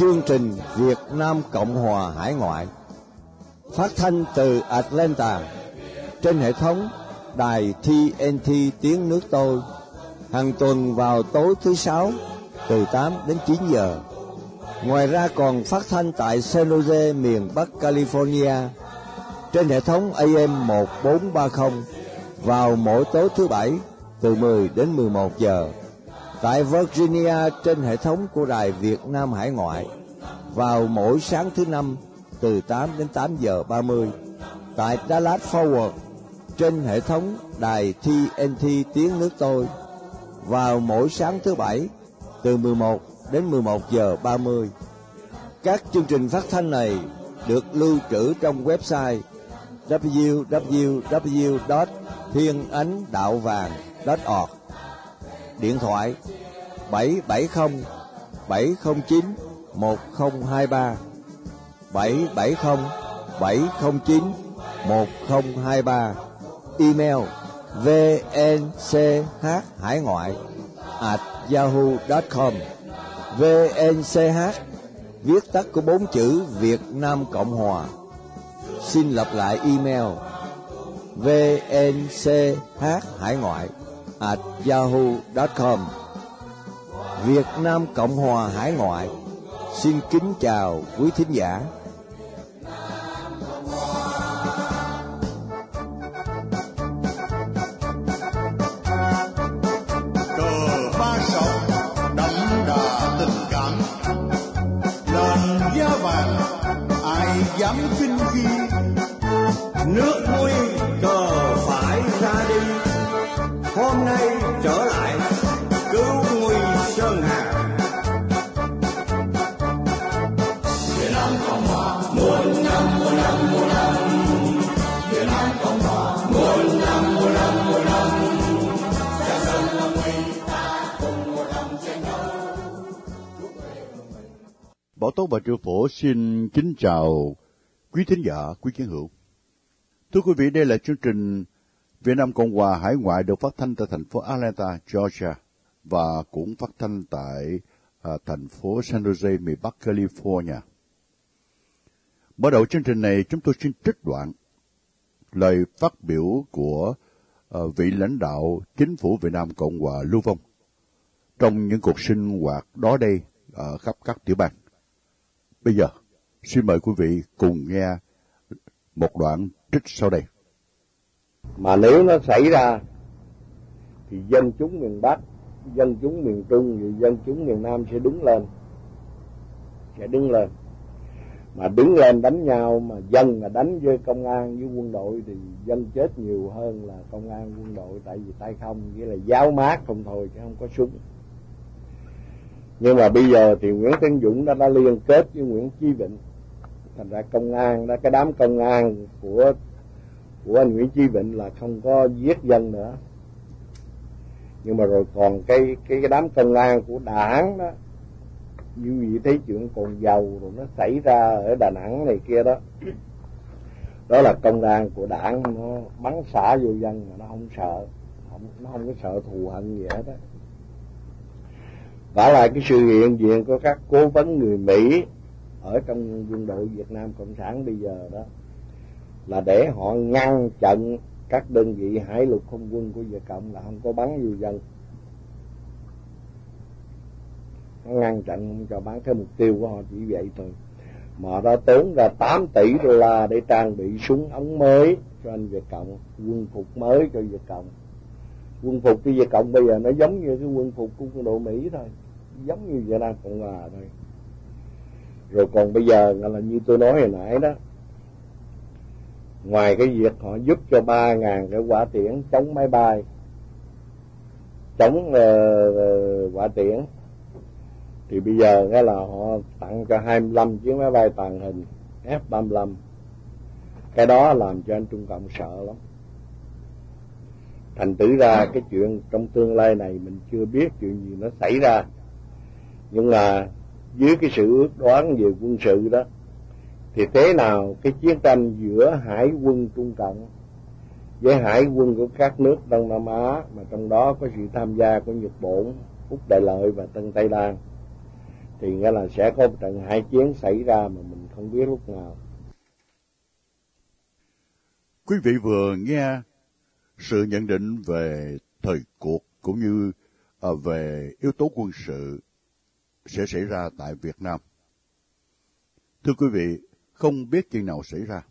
chương trình Việt Nam Cộng Hòa Hải Ngoại phát thanh từ Atlanta trên hệ thống đài TNT tiếng nước tôi hàng tuần vào tối thứ sáu từ 8 đến 9 giờ. Ngoài ra còn phát thanh tại San Jose, miền Bắc California trên hệ thống AM 1430 vào mỗi tối thứ bảy từ 10 đến 11 giờ. Tại Virginia trên hệ thống của Đài Việt Nam Hải Ngoại vào mỗi sáng thứ năm từ 8 đến 8 giờ 30. Tại Dallas Forward trên hệ thống đài TNT tiếng nước tôi vào mỗi sáng thứ bảy từ 11 đến 11 giờ 30. Các chương trình phát thanh này được lưu trữ trong website www.thienanhdaovang.org Điện thoại 770 709 1023 770 709 1023 Email vnch hải ngoại at yahoo.com vnch viết tắt của bốn chữ Việt Nam Cộng Hòa. Xin lặp lại email vnch hải ngoại at yahoo.com Việt Nam Cộng Hòa Hải Ngoại xin kính chào quý thính giả. Bảo Triệu Phổ xin kính chào quý thính giả, quý chiến hữu. Thưa quý vị, đây là chương trình Việt Nam Cộng Hòa Hải ngoại được phát thanh tại thành phố Atlanta, Georgia và cũng phát thanh tại à, thành phố San Jose, miền Bắc California. Mở đầu chương trình này, chúng tôi xin trích đoạn lời phát biểu của à, vị lãnh đạo chính phủ Việt Nam Cộng Hòa Lưu Vong trong những cuộc sinh hoạt đó đây ở khắp các tiểu bang. Bây giờ, xin mời quý vị cùng nghe một đoạn trích sau đây. mà nếu nó xảy ra thì dân chúng miền Bắc dân chúng miền Trung và dân chúng miền Nam sẽ đứng lên sẽ đứng lên. Mà đứng lên đánh nhau mà dân mà đánh với công an với quân đội thì dân chết nhiều hơn là công an quân đội. Tại vì tay không nghĩa là giáo mát không thôi chứ không có súng nhưng mà bây giờ thì Nguyễn Tấn Dũng đã, đã liên kết với Nguyễn Chí Vịnh. Thành ra công an đó cái đám công an của của anh Nguyễn Chí Vịnh là không có giết dân nữa. Nhưng mà rồi còn cái cái cái đám công an của đảng đó như vị thấy chuyện còn giàu rồi nó xảy ra ở Đà Nẵng này kia đó. Đó là công an của đảng nó bắn xả vô dân mà nó không sợ không, nó không có sợ thù hận gì hết đó vả lại cái sự hiện diện của các cố vấn người Mỹ ở trong quân đội Việt Nam Cộng sản bây giờ đó, là để họ ngăn chặn các đơn vị hải lục không quân của Việt Cộng là không có bắn vô dân. Nó ngăn chặn không cho bắn cái mục tiêu của họ chỉ vậy thôi. Mà họ đã tốn ra 8 tỷ đô la để trang bị súng ống mới cho anh Việt Cộng, quân phục mới cho Việt Cộng quân phục của Việt Cộng bây giờ nó giống như cái quân phục của quân đội Mỹ thôi. Giống như Việt Nam Cộng Hòa thôi. Rồi còn bây giờ là như tôi nói hồi nãy đó ngoài cái việc họ giúp cho ba ngàn cái quả tiễn chống máy bay chống uh, quả tiễn thì bây giờ cái là họ tặng cho 25 chiếc máy bay tàng hình F-35 cái đó làm cho anh Trung Cộng sợ lắm thành tử ra cái chuyện trong tương lai này mình chưa biết chuyện gì nó xảy ra nhưng mà dưới cái sự ước đoán về quân sự đó thì thế nào cái chiến tranh giữa hải quân Trung Cộng với hải quân của các nước Đông Nam Á mà trong đó có sự tham gia của Nhật Bản, Úc Đại Lợi và Tân Tây Lan thì nghĩa là sẽ có một trận hải chiến xảy ra mà mình không biết lúc nào. Quý vị vừa nghe sự nhận định về thời cuộc cũng như à, về yếu tố quân sự sẽ xảy ra tại Việt Nam. Thưa quý vị, không biết chuyện nào xảy ra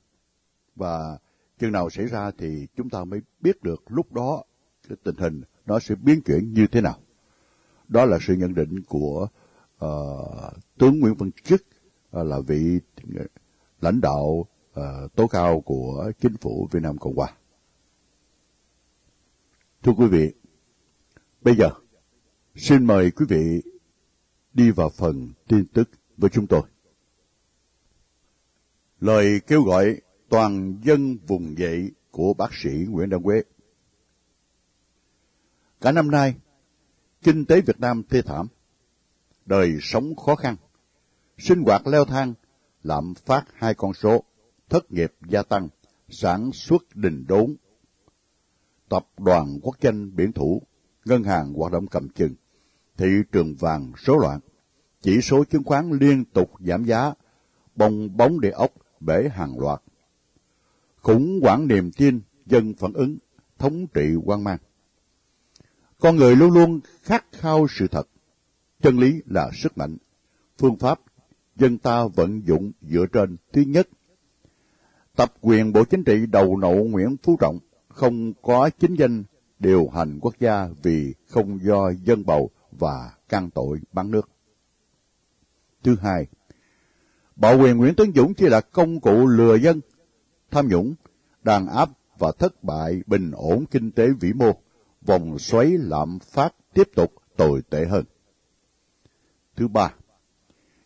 và chừng nào xảy ra thì chúng ta mới biết được lúc đó cái tình hình nó sẽ biến chuyển như thế nào. Đó là sự nhận định của uh, tướng Nguyễn Văn Chức uh, à, là vị lãnh đạo uh, tố cao của chính phủ Việt Nam Cộng Hòa. Thưa quý vị, bây giờ xin mời quý vị đi vào phần tin tức với chúng tôi. Lời kêu gọi toàn dân vùng dậy của bác sĩ Nguyễn Đăng Quế. Cả năm nay, kinh tế Việt Nam thê thảm, đời sống khó khăn, sinh hoạt leo thang, lạm phát hai con số, thất nghiệp gia tăng, sản xuất đình đốn. Tập đoàn quốc doanh biển thủ, ngân hàng hoạt động cầm chừng, thị trường vàng số loạn, chỉ số chứng khoán liên tục giảm giá, bong bóng địa ốc bể hàng loạt. Khủng hoảng niềm tin, dân phản ứng, thống trị quan mang. Con người luôn luôn khát khao sự thật. Chân lý là sức mạnh. Phương pháp dân ta vận dụng dựa trên thứ nhất. Tập quyền Bộ Chính trị đầu nậu Nguyễn Phú Trọng không có chính danh điều hành quốc gia vì không do dân bầu và can tội bán nước. Thứ hai, Bảo quyền Nguyễn Tấn Dũng chỉ là công cụ lừa dân, tham nhũng, đàn áp và thất bại bình ổn kinh tế vĩ mô, vòng xoáy lạm phát tiếp tục tồi tệ hơn. Thứ ba,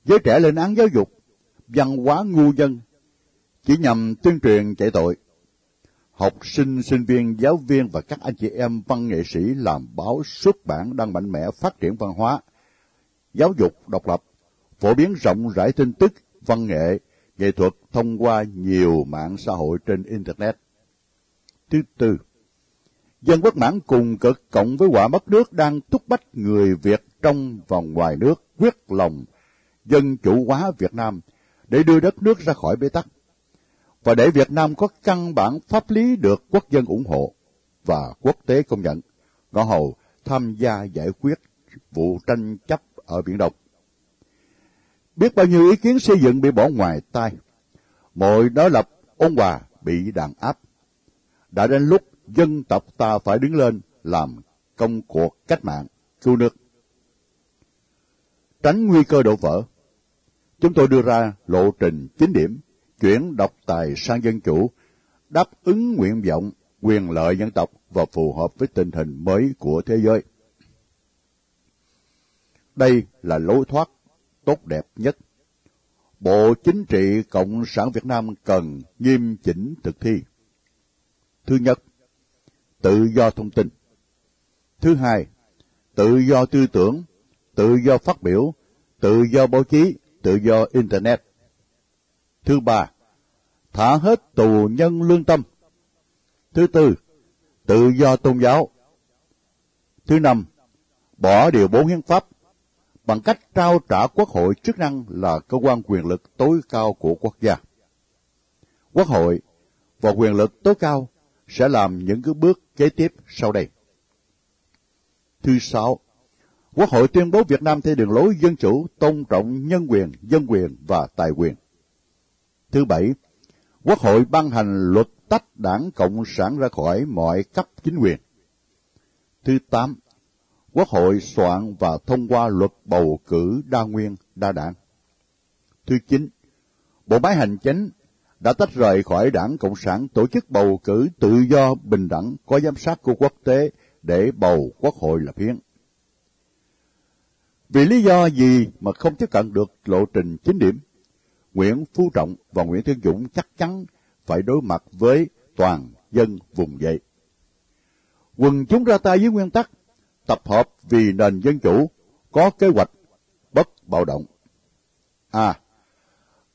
giới trẻ lên án giáo dục, văn hóa ngu dân, chỉ nhằm tuyên truyền chạy tội. Học sinh, sinh viên, giáo viên và các anh chị em văn nghệ sĩ làm báo xuất bản đang mạnh mẽ phát triển văn hóa, giáo dục độc lập, phổ biến rộng rãi tin tức, văn nghệ, nghệ thuật thông qua nhiều mạng xã hội trên Internet. Thứ tư, dân quốc mãn cùng cực cộng với quả mất nước đang thúc bách người Việt trong và ngoài nước quyết lòng dân chủ hóa Việt Nam để đưa đất nước ra khỏi bế tắc và để Việt Nam có căn bản pháp lý được quốc dân ủng hộ và quốc tế công nhận, ngõ hầu tham gia giải quyết vụ tranh chấp ở Biển Đông. Biết bao nhiêu ý kiến xây dựng bị bỏ ngoài tai, mọi đối lập ôn hòa bị đàn áp. Đã đến lúc dân tộc ta phải đứng lên làm công cuộc cách mạng, cứu nước. Tránh nguy cơ đổ vỡ, chúng tôi đưa ra lộ trình chính điểm, chuyển độc tài sang dân chủ, đáp ứng nguyện vọng, quyền lợi dân tộc và phù hợp với tình hình mới của thế giới. Đây là lối thoát tốt đẹp nhất. Bộ Chính trị Cộng sản Việt Nam cần nghiêm chỉnh thực thi. Thứ nhất, tự do thông tin. Thứ hai, tự do tư tưởng, tự do phát biểu, tự do báo chí, tự do Internet. Thứ ba, thả hết tù nhân lương tâm. Thứ tư, tự do tôn giáo. Thứ năm, bỏ điều bốn hiến pháp bằng cách trao trả quốc hội chức năng là cơ quan quyền lực tối cao của quốc gia. Quốc hội và quyền lực tối cao sẽ làm những cái bước kế tiếp sau đây. Thứ sáu, Quốc hội tuyên bố Việt Nam theo đường lối dân chủ, tôn trọng nhân quyền, dân quyền và tài quyền. Thứ bảy, Quốc hội ban hành luật tách đảng Cộng sản ra khỏi mọi cấp chính quyền. Thứ tám, Quốc hội soạn và thông qua luật bầu cử đa nguyên, đa đảng. Thứ chín, Bộ máy hành chính đã tách rời khỏi đảng Cộng sản tổ chức bầu cử tự do bình đẳng có giám sát của quốc tế để bầu quốc hội lập hiến. Vì lý do gì mà không tiếp cận được lộ trình chính điểm, Nguyễn Phú Trọng và Nguyễn Thiên Dũng chắc chắn phải đối mặt với toàn dân vùng dậy. Quần chúng ra tay với nguyên tắc tập hợp vì nền dân chủ, có kế hoạch, bất bạo động. À,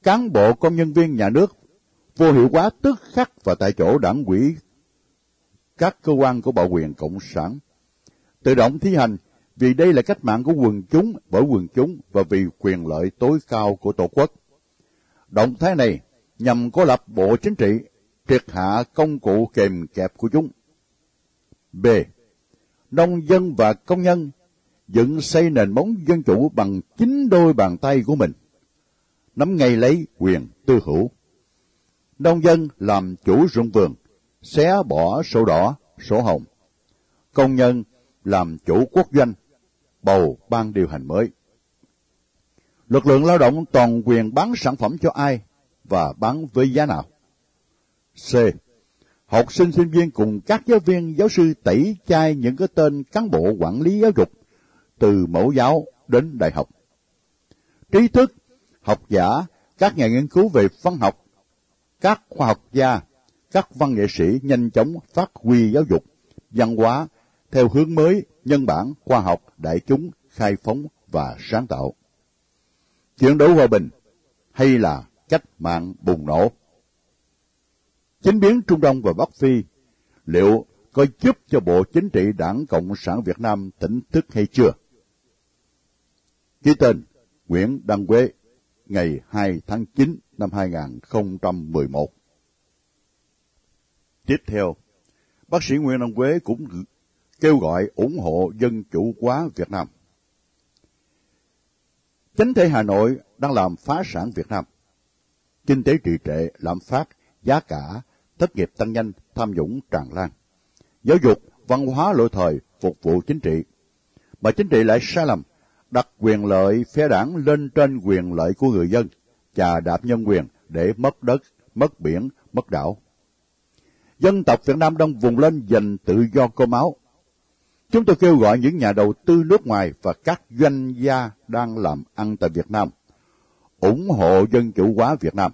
cán bộ công nhân viên nhà nước vô hiệu hóa tức khắc và tại chỗ đảng quỹ các cơ quan của bảo quyền cộng sản tự động thi hành vì đây là cách mạng của quần chúng bởi quần chúng và vì quyền lợi tối cao của Tổ quốc. Động thái này nhằm cố lập bộ chính trị, triệt hạ công cụ kèm kẹp của chúng. B. Nông dân và công nhân dựng xây nền móng dân chủ bằng chính đôi bàn tay của mình, nắm ngay lấy quyền tư hữu. Nông dân làm chủ ruộng vườn, xé bỏ sổ đỏ, sổ hồng. Công nhân làm chủ quốc doanh, bầu ban điều hành mới. Lực lượng lao động toàn quyền bán sản phẩm cho ai và bán với giá nào? C. Học sinh sinh viên cùng các giáo viên giáo sư tẩy chay những cái tên cán bộ quản lý giáo dục từ mẫu giáo đến đại học. Trí thức, học giả, các nhà nghiên cứu về văn học, các khoa học gia, các văn nghệ sĩ nhanh chóng phát huy giáo dục, văn hóa theo hướng mới, nhân bản, khoa học, đại chúng, khai phóng và sáng tạo. Chiến đấu hòa bình hay là cách mạng bùng nổ? Chính biến Trung Đông và Bắc Phi liệu có giúp cho Bộ Chính trị Đảng Cộng sản Việt Nam tỉnh thức hay chưa? Ký tên Nguyễn Đăng Quế, ngày 2 tháng 9 năm 2011. Tiếp theo, bác sĩ Nguyễn Đăng Quế cũng kêu gọi ủng hộ dân chủ hóa Việt Nam. Chính thể Hà Nội đang làm phá sản Việt Nam. Kinh tế trì trệ, lạm phát, giá cả, thất nghiệp tăng nhanh, tham nhũng tràn lan. Giáo dục, văn hóa lỗi thời, phục vụ chính trị. Mà chính trị lại sai lầm, đặt quyền lợi phe đảng lên trên quyền lợi của người dân, chà đạp nhân quyền để mất đất, mất biển, mất đảo. Dân tộc Việt Nam đang vùng lên giành tự do cơ máu. Chúng tôi kêu gọi những nhà đầu tư nước ngoài và các doanh gia đang làm ăn tại Việt Nam ủng hộ dân chủ hóa Việt Nam.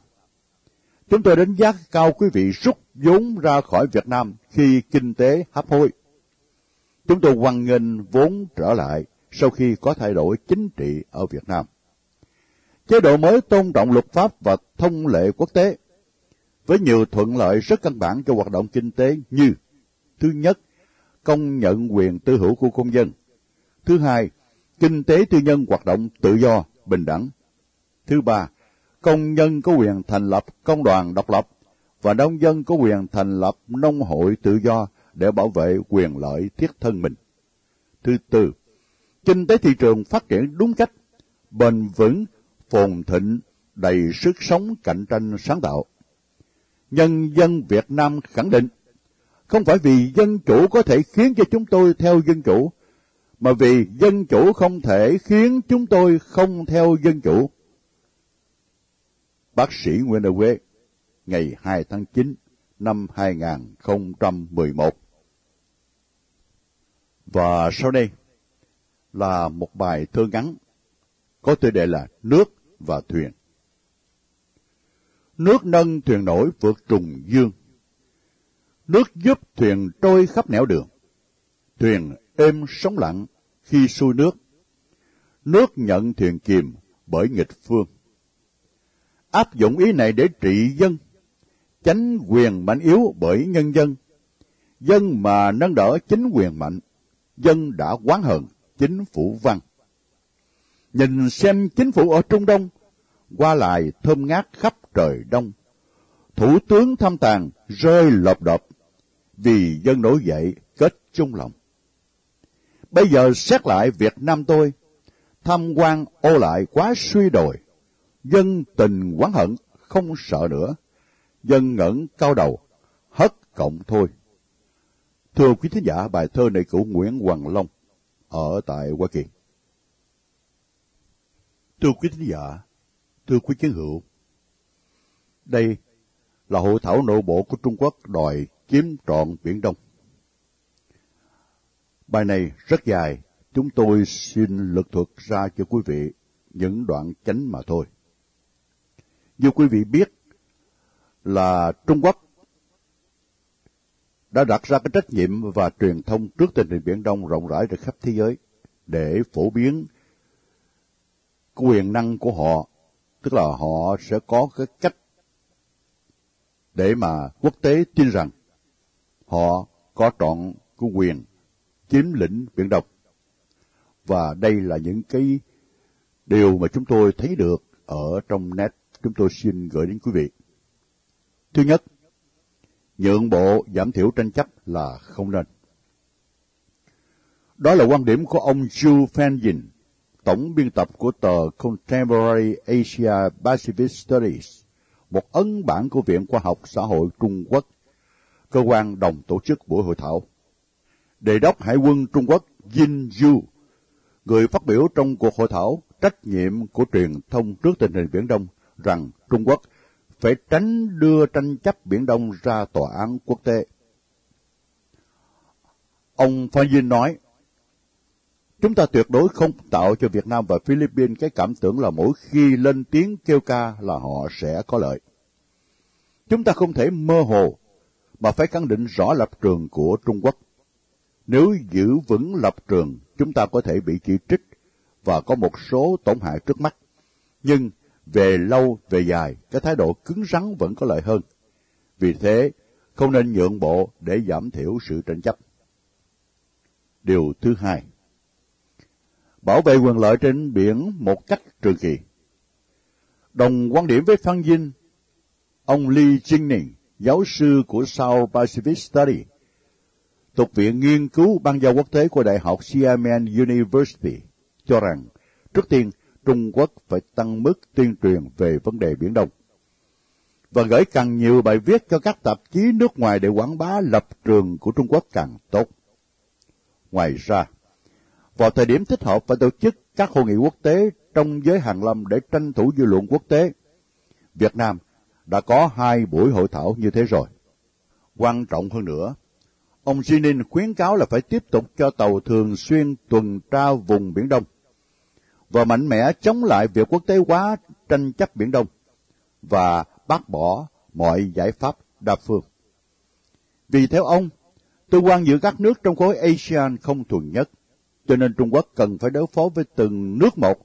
Chúng tôi đánh giá cao quý vị rút vốn ra khỏi Việt Nam khi kinh tế hấp hối. Chúng tôi hoan nghênh vốn trở lại sau khi có thay đổi chính trị ở Việt Nam. Chế độ mới tôn trọng luật pháp và thông lệ quốc tế, với nhiều thuận lợi rất căn bản cho hoạt động kinh tế như Thứ nhất, công nhận quyền tư hữu của công dân. Thứ hai, kinh tế tư nhân hoạt động tự do, bình đẳng. Thứ ba, công nhân có quyền thành lập công đoàn độc lập và nông dân có quyền thành lập nông hội tự do để bảo vệ quyền lợi thiết thân mình. Thứ tư, kinh tế thị trường phát triển đúng cách, bền vững, phồn thịnh, đầy sức sống cạnh tranh sáng tạo. Nhân dân Việt Nam khẳng định, không phải vì dân chủ có thể khiến cho chúng tôi theo dân chủ, mà vì dân chủ không thể khiến chúng tôi không theo dân chủ. Bác sĩ Nguyễn Đại Quế, ngày 2 tháng 9 năm 2011. Và sau đây là một bài thơ ngắn có tựa đề là Nước và Thuyền. Nước nâng thuyền nổi vượt trùng dương. Nước giúp thuyền trôi khắp nẻo đường. Thuyền êm sóng lặng khi xuôi nước. Nước nhận thuyền kìm bởi nghịch phương. Áp dụng ý này để trị dân, tránh quyền mạnh yếu bởi nhân dân. Dân mà nâng đỡ chính quyền mạnh, dân đã quán hận chính phủ văn. Nhìn xem chính phủ ở Trung Đông, qua lại thơm ngát khắp trời đông. Thủ tướng thăm tàn rơi lộp đột, vì dân nổi dậy kết chung lòng. Bây giờ xét lại Việt Nam tôi, tham quan ô lại quá suy đồi, dân tình quán hận không sợ nữa, dân ngẩn cao đầu, hất cộng thôi. Thưa quý thính giả, bài thơ này của Nguyễn Hoàng Long ở tại Hoa Kỳ. Thưa quý thính giả, thưa quý chiến hữu, đây là hội thảo nội bộ của Trung Quốc đòi chiếm trọn Biển Đông. Bài này rất dài, chúng tôi xin lực thuật ra cho quý vị những đoạn chánh mà thôi. Như quý vị biết là Trung Quốc đã đặt ra cái trách nhiệm và truyền thông trước tình hình Biển Đông rộng rãi trên khắp thế giới để phổ biến quyền năng của họ, tức là họ sẽ có cái cách để mà quốc tế tin rằng họ có trọn cái quyền chiếm lĩnh Biển Đông. Và đây là những cái điều mà chúng tôi thấy được ở trong net chúng tôi xin gửi đến quý vị. Thứ nhất, nhượng bộ giảm thiểu tranh chấp là không nên. Đó là quan điểm của ông Zhu Fanjin, tổng biên tập của tờ Contemporary Asia Pacific Studies, một ấn bản của Viện Khoa học Xã hội Trung Quốc, cơ quan đồng tổ chức buổi hội thảo. Đề đốc Hải quân Trung Quốc Jin Yu, người phát biểu trong cuộc hội thảo trách nhiệm của truyền thông trước tình hình Biển Đông rằng Trung Quốc phải tránh đưa tranh chấp Biển Đông ra tòa án quốc tế. Ông Phan Dinh nói, Chúng ta tuyệt đối không tạo cho Việt Nam và Philippines cái cảm tưởng là mỗi khi lên tiếng kêu ca là họ sẽ có lợi. Chúng ta không thể mơ hồ, mà phải khẳng định rõ lập trường của Trung Quốc. Nếu giữ vững lập trường, chúng ta có thể bị chỉ trích và có một số tổn hại trước mắt. Nhưng về lâu, về dài, cái thái độ cứng rắn vẫn có lợi hơn. Vì thế, không nên nhượng bộ để giảm thiểu sự tranh chấp. Điều thứ hai, bảo vệ quyền lợi trên biển một cách trường kỳ. Đồng quan điểm với Phan Dinh, ông Lee Jingning, giáo sư của South Pacific Study, thuộc Viện Nghiên cứu Bang giao quốc tế của Đại học Xiamen University, cho rằng, trước tiên, Trung Quốc phải tăng mức tuyên truyền về vấn đề Biển Đông và gửi càng nhiều bài viết cho các tạp chí nước ngoài để quảng bá lập trường của Trung Quốc càng tốt. Ngoài ra, vào thời điểm thích hợp phải tổ chức các hội nghị quốc tế trong giới hàng lâm để tranh thủ dư luận quốc tế. Việt Nam đã có hai buổi hội thảo như thế rồi. Quan trọng hơn nữa, ông Jinin khuyến cáo là phải tiếp tục cho tàu thường xuyên tuần tra vùng Biển Đông và mạnh mẽ chống lại việc quốc tế hóa tranh chấp Biển Đông và bác bỏ mọi giải pháp đa phương. Vì theo ông, tư quan giữa các nước trong khối ASEAN không thuần nhất, cho nên Trung Quốc cần phải đối phó với từng nước một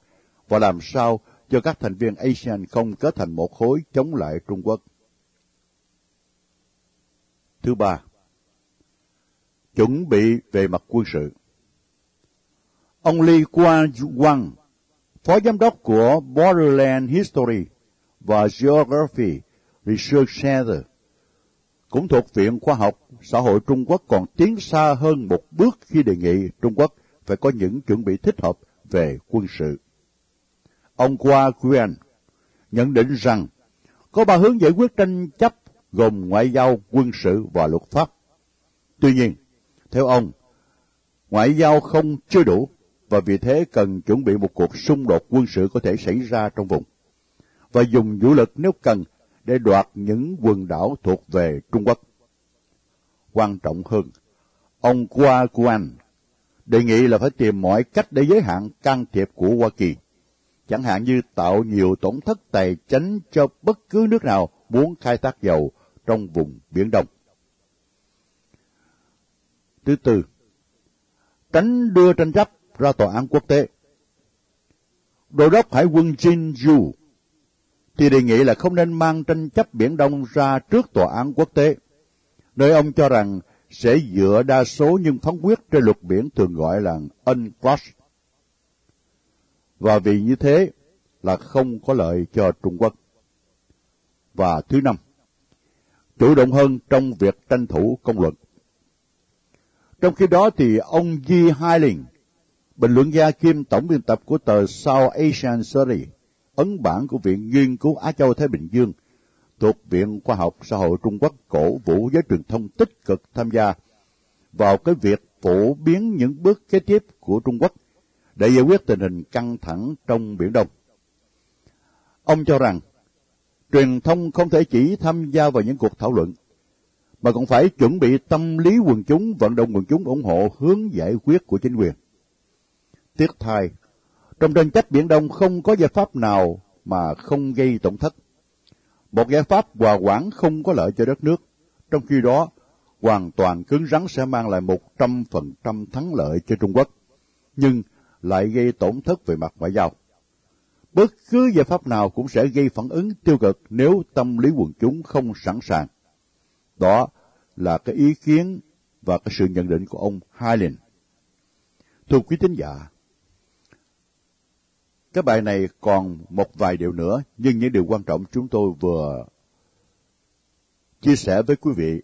và làm sao cho các thành viên ASEAN không kết thành một khối chống lại Trung Quốc. Thứ ba, chuẩn bị về mặt quân sự. Ông Lee Kuan Wang, phó giám đốc của Borderland History và Geography Research Center, cũng thuộc Viện Khoa học Xã hội Trung Quốc còn tiến xa hơn một bước khi đề nghị Trung Quốc phải có những chuẩn bị thích hợp về quân sự. Ông Qua Quyền nhận định rằng có ba hướng giải quyết tranh chấp gồm ngoại giao, quân sự và luật pháp. Tuy nhiên, theo ông, ngoại giao không chưa đủ và vì thế cần chuẩn bị một cuộc xung đột quân sự có thể xảy ra trong vùng và dùng vũ lực nếu cần để đoạt những quần đảo thuộc về Trung Quốc. Quan trọng hơn, ông Qua Quan đề nghị là phải tìm mọi cách để giới hạn can thiệp của Hoa Kỳ, chẳng hạn như tạo nhiều tổn thất tài chính cho bất cứ nước nào muốn khai thác dầu trong vùng Biển Đông. Thứ tư, tránh đưa tranh chấp ra tòa án quốc tế. Đô đốc Hải quân Jin Yu thì đề nghị là không nên mang tranh chấp Biển Đông ra trước tòa án quốc tế, nơi ông cho rằng sẽ dựa đa số nhưng phán quyết trên luật biển thường gọi là UNCLOS. Và vì như thế là không có lợi cho Trung Quốc. Và thứ năm, chủ động hơn trong việc tranh thủ công luận. Trong khi đó thì ông Yi Hailing, bình luận gia kiêm tổng biên tập của tờ South Asian Study, ấn bản của Viện Nghiên cứu Á Châu Thái Bình Dương, thuộc Viện Khoa học Xã hội Trung Quốc cổ vũ giới truyền thông tích cực tham gia vào cái việc phổ biến những bước kế tiếp của Trung Quốc để giải quyết tình hình căng thẳng trong Biển Đông. Ông cho rằng, truyền thông không thể chỉ tham gia vào những cuộc thảo luận, mà còn phải chuẩn bị tâm lý quần chúng, vận động quần chúng ủng hộ hướng giải quyết của chính quyền. Tiếc thay, trong tranh chấp Biển Đông không có giải pháp nào mà không gây tổn thất một giải pháp hòa quản không có lợi cho đất nước, trong khi đó hoàn toàn cứng rắn sẽ mang lại một trăm phần trăm thắng lợi cho Trung Quốc, nhưng lại gây tổn thất về mặt ngoại giao. Bất cứ giải pháp nào cũng sẽ gây phản ứng tiêu cực nếu tâm lý quần chúng không sẵn sàng. Đó là cái ý kiến và cái sự nhận định của ông Highland. Thưa quý tín giả, Cái bài này còn một vài điều nữa, nhưng những điều quan trọng chúng tôi vừa chia sẻ với quý vị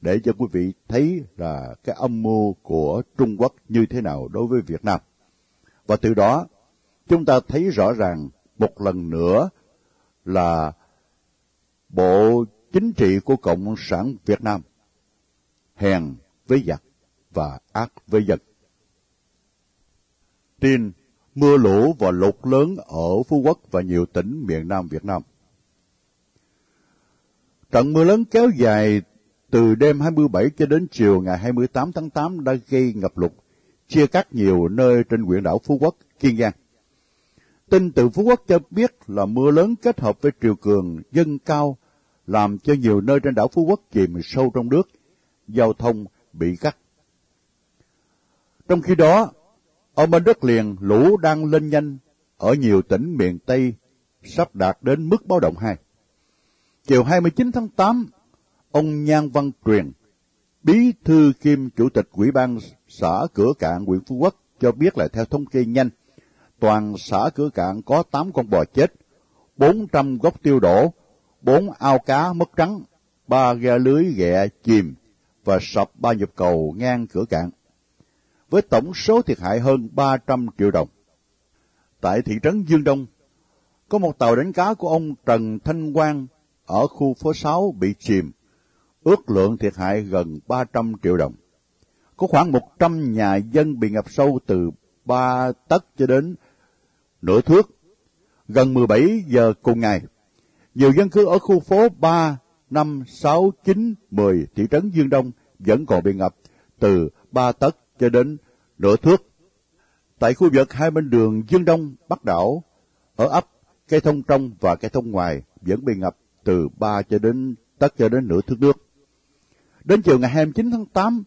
để cho quý vị thấy là cái âm mưu của Trung Quốc như thế nào đối với Việt Nam. Và từ đó, chúng ta thấy rõ ràng một lần nữa là Bộ Chính trị của Cộng sản Việt Nam hèn với giặc và ác với dân. Tin mưa lũ và lụt lớn ở Phú Quốc và nhiều tỉnh miền Nam Việt Nam. Trận mưa lớn kéo dài từ đêm 27 cho đến chiều ngày 28 tháng 8 đã gây ngập lụt, chia cắt nhiều nơi trên huyện đảo Phú Quốc, Kiên Giang. Tin từ Phú Quốc cho biết là mưa lớn kết hợp với triều cường dâng cao làm cho nhiều nơi trên đảo Phú Quốc chìm sâu trong nước, giao thông bị cắt. Trong khi đó, ở bên đất liền lũ đang lên nhanh ở nhiều tỉnh miền Tây sắp đạt đến mức báo động 2. Chiều 29 tháng 8, ông Nhan Văn Truyền, bí thư kiêm chủ tịch ủy ban xã Cửa Cạn huyện Phú Quốc cho biết là theo thống kê nhanh, toàn xã Cửa Cạn có 8 con bò chết, 400 gốc tiêu đổ, 4 ao cá mất trắng, 3 ghe lưới ghẹ chìm và sập ba nhịp cầu ngang Cửa Cạn, với tổng số thiệt hại hơn 300 triệu đồng. Tại thị trấn Dương Đông, có một tàu đánh cá của ông Trần Thanh Quang ở khu phố 6 bị chìm, ước lượng thiệt hại gần 300 triệu đồng. Có khoảng 100 nhà dân bị ngập sâu từ 3 tấc cho đến nửa thước. Gần 17 giờ cùng ngày, nhiều dân cư ở khu phố 3, 5, 6, 9, 10 thị trấn Dương Đông vẫn còn bị ngập từ 3 tấc cho đến nửa thước. Tại khu vực hai bên đường Dương Đông, Bắc đảo, ở ấp cây thông trong và cây thông ngoài vẫn bị ngập từ 3 cho đến tấc cho đến nửa thước nước. Đến chiều ngày 29 tháng 8,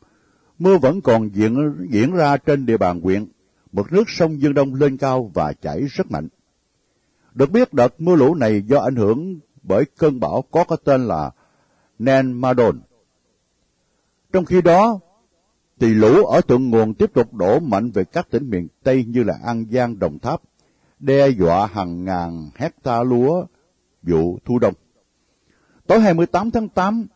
mưa vẫn còn diễn, diễn ra trên địa bàn huyện. Mực nước sông Dương Đông lên cao và chảy rất mạnh. Được biết đợt mưa lũ này do ảnh hưởng bởi cơn bão có cái tên là Nenmadon. Trong khi đó, thì lũ ở thượng nguồn tiếp tục đổ mạnh về các tỉnh miền Tây như là An Giang, Đồng Tháp, đe dọa hàng ngàn hecta lúa vụ thu đông. Tối 28 tháng 8,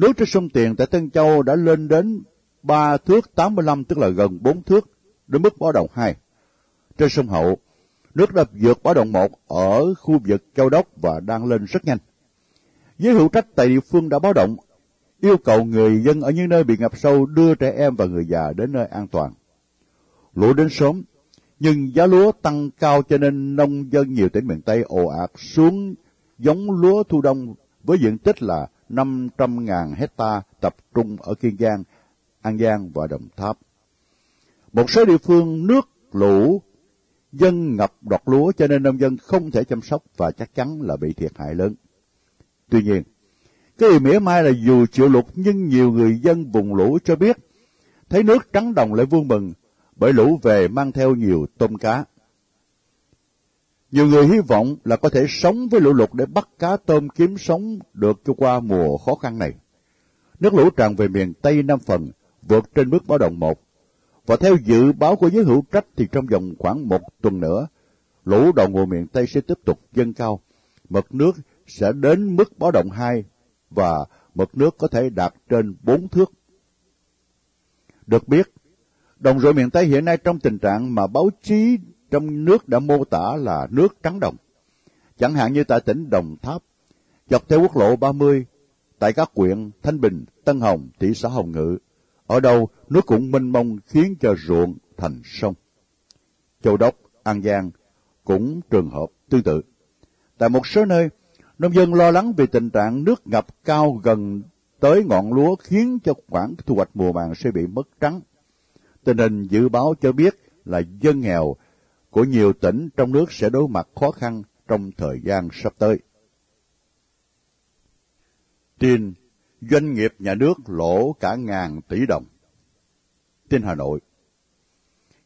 nước trên sông Tiền tại Tân Châu đã lên đến 3 thước 85 tức là gần 4 thước đến mức báo động 2. Trên sông Hậu, nước đã vượt báo động 1 ở khu vực Châu Đốc và đang lên rất nhanh. Giới hữu trách tại địa phương đã báo động, yêu cầu người dân ở những nơi bị ngập sâu đưa trẻ em và người già đến nơi an toàn. Lũ đến sớm, nhưng giá lúa tăng cao cho nên nông dân nhiều tỉnh miền Tây ồ ạt xuống giống lúa thu đông với diện tích là 500.000 hecta tập trung ở Kiên Giang, An Giang và Đồng Tháp. Một số địa phương nước lũ, dân ngập đọt lúa cho nên nông dân không thể chăm sóc và chắc chắn là bị thiệt hại lớn. Tuy nhiên, cái điều mỉa mai là dù chịu lụt nhưng nhiều người dân vùng lũ cho biết thấy nước trắng đồng lại vui mừng bởi lũ về mang theo nhiều tôm cá. Nhiều người hy vọng là có thể sống với lũ lụt để bắt cá tôm kiếm sống được cho qua mùa khó khăn này. Nước lũ tràn về miền Tây Nam Phần, vượt trên mức báo động 1. Và theo dự báo của giới hữu trách thì trong vòng khoảng một tuần nữa, lũ đầu nguồn miền Tây sẽ tiếp tục dâng cao. Mực nước sẽ đến mức báo động 2 và mực nước có thể đạt trên 4 thước. Được biết, đồng ruộng miền Tây hiện nay trong tình trạng mà báo chí trong nước đã mô tả là nước trắng đồng. Chẳng hạn như tại tỉnh Đồng Tháp, dọc theo quốc lộ 30, tại các huyện Thanh Bình, Tân Hồng, thị xã Hồng Ngự, ở đâu nước cũng mênh mông khiến cho ruộng thành sông. Châu Đốc, An Giang cũng trường hợp tương tự. Tại một số nơi, nông dân lo lắng vì tình trạng nước ngập cao gần tới ngọn lúa khiến cho khoản thu hoạch mùa màng sẽ bị mất trắng. Tình hình dự báo cho biết là dân nghèo của nhiều tỉnh trong nước sẽ đối mặt khó khăn trong thời gian sắp tới. Tin doanh nghiệp nhà nước lỗ cả ngàn tỷ đồng. Tin Hà Nội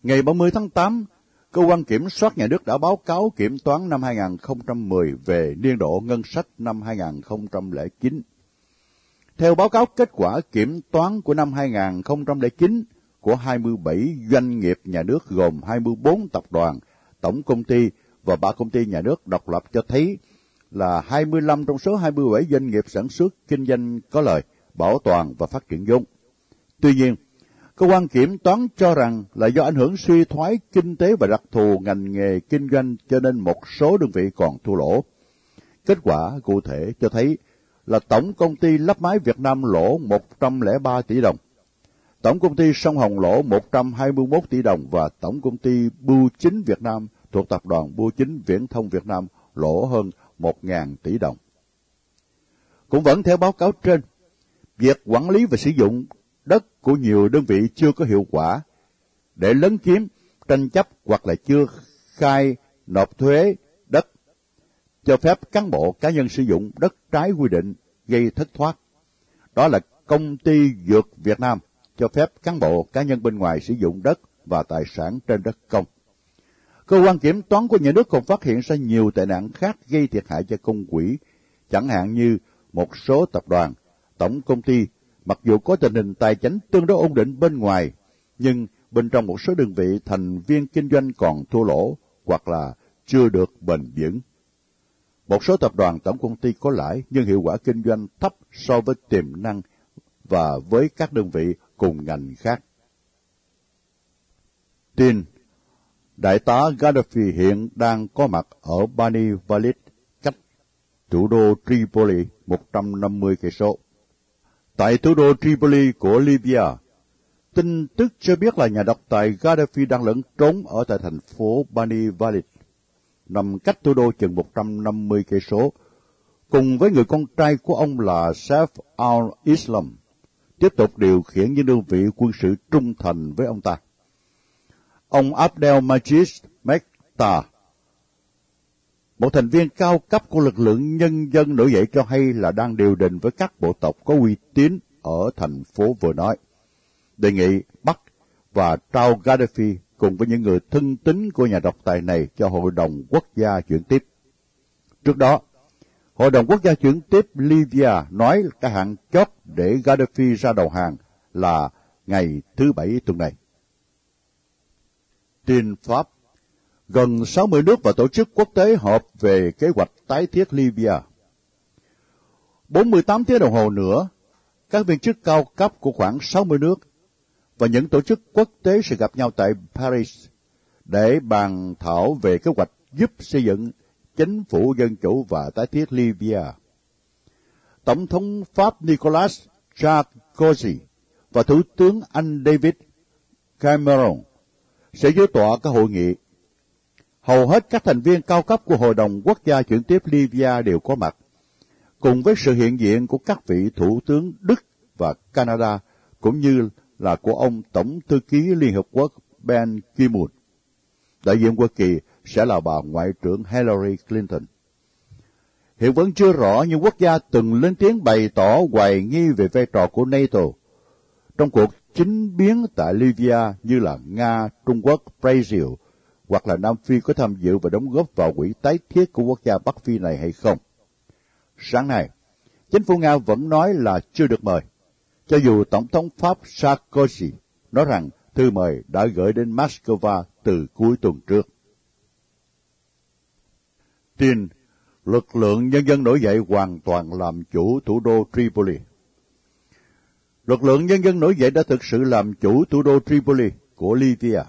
Ngày 30 tháng 8, Cơ quan Kiểm soát Nhà nước đã báo cáo kiểm toán năm 2010 về niên độ ngân sách năm 2009. Theo báo cáo kết quả kiểm toán của năm 2009, của 27 doanh nghiệp nhà nước gồm 24 tập đoàn, tổng công ty và ba công ty nhà nước độc lập cho thấy là 25 trong số 27 doanh nghiệp sản xuất kinh doanh có lợi, bảo toàn và phát triển vốn. Tuy nhiên, cơ quan kiểm toán cho rằng là do ảnh hưởng suy thoái kinh tế và đặc thù ngành nghề kinh doanh cho nên một số đơn vị còn thua lỗ. Kết quả cụ thể cho thấy là tổng công ty lắp máy Việt Nam lỗ 103 tỷ đồng, tổng công ty Sông Hồng lỗ 121 tỷ đồng và tổng công ty Bưu Chính Việt Nam thuộc tập đoàn Bưu Chính Viễn thông Việt Nam lỗ hơn 1.000 tỷ đồng. Cũng vẫn theo báo cáo trên, việc quản lý và sử dụng đất của nhiều đơn vị chưa có hiệu quả để lấn chiếm, tranh chấp hoặc là chưa khai nộp thuế đất, cho phép cán bộ cá nhân sử dụng đất trái quy định gây thất thoát. Đó là công ty Dược Việt Nam cho phép cán bộ cá nhân bên ngoài sử dụng đất và tài sản trên đất công. Cơ quan kiểm toán của nhà nước còn phát hiện ra nhiều tệ nạn khác gây thiệt hại cho công quỹ, chẳng hạn như một số tập đoàn, tổng công ty, mặc dù có tình hình tài chính tương đối ổn định bên ngoài, nhưng bên trong một số đơn vị thành viên kinh doanh còn thua lỗ hoặc là chưa được bền vững. Một số tập đoàn tổng công ty có lãi nhưng hiệu quả kinh doanh thấp so với tiềm năng và với các đơn vị cùng ngành khác. Tin Đại tá Gaddafi hiện đang có mặt ở Bani Walid, cách thủ đô Tripoli 150 cây số. Tại thủ đô Tripoli của Libya, tin tức cho biết là nhà độc tài Gaddafi đang lẫn trốn ở tại thành phố Bani Walid, nằm cách thủ đô chừng 150 cây số, cùng với người con trai của ông là Saif al-Islam, tiếp tục điều khiển những đơn vị quân sự trung thành với ông ta. Ông Abdel Majid Mekta, một thành viên cao cấp của lực lượng nhân dân nổi dậy cho hay là đang điều đình với các bộ tộc có uy tín ở thành phố vừa nói. Đề nghị bắt và trao Gaddafi cùng với những người thân tín của nhà độc tài này cho Hội đồng Quốc gia chuyển tiếp. Trước đó, Hội đồng Quốc gia chuyển tiếp Libya nói cái hạn chót để Gaddafi ra đầu hàng là ngày thứ Bảy tuần này. Tin Pháp Gần 60 nước và tổ chức quốc tế họp về kế hoạch tái thiết Libya. 48 tiếng đồng hồ nữa, các viên chức cao cấp của khoảng 60 nước và những tổ chức quốc tế sẽ gặp nhau tại Paris để bàn thảo về kế hoạch giúp xây dựng chính phủ dân chủ và tái thiết Libya. Tổng thống Pháp Nicolas Sarkozy và Thủ tướng Anh David Cameron sẽ giới tọa các hội nghị. Hầu hết các thành viên cao cấp của Hội đồng Quốc gia chuyển tiếp Libya đều có mặt, cùng với sự hiện diện của các vị thủ tướng Đức và Canada, cũng như là của ông Tổng thư ký Liên Hợp Quốc Ben Ki-moon. Đại diện Hoa Kỳ sẽ là bà Ngoại trưởng Hillary Clinton. Hiện vẫn chưa rõ nhưng quốc gia từng lên tiếng bày tỏ hoài nghi về vai trò của NATO trong cuộc chính biến tại Libya như là Nga, Trung Quốc, Brazil hoặc là Nam Phi có tham dự và đóng góp vào quỹ tái thiết của quốc gia Bắc Phi này hay không. Sáng nay, chính phủ Nga vẫn nói là chưa được mời, cho dù Tổng thống Pháp Sarkozy nói rằng thư mời đã gửi đến Moscow từ cuối tuần trước. Tin, lực lượng nhân dân nổi dậy hoàn toàn làm chủ thủ đô Tripoli. Lực lượng nhân dân nổi dậy đã thực sự làm chủ thủ đô Tripoli của Libya.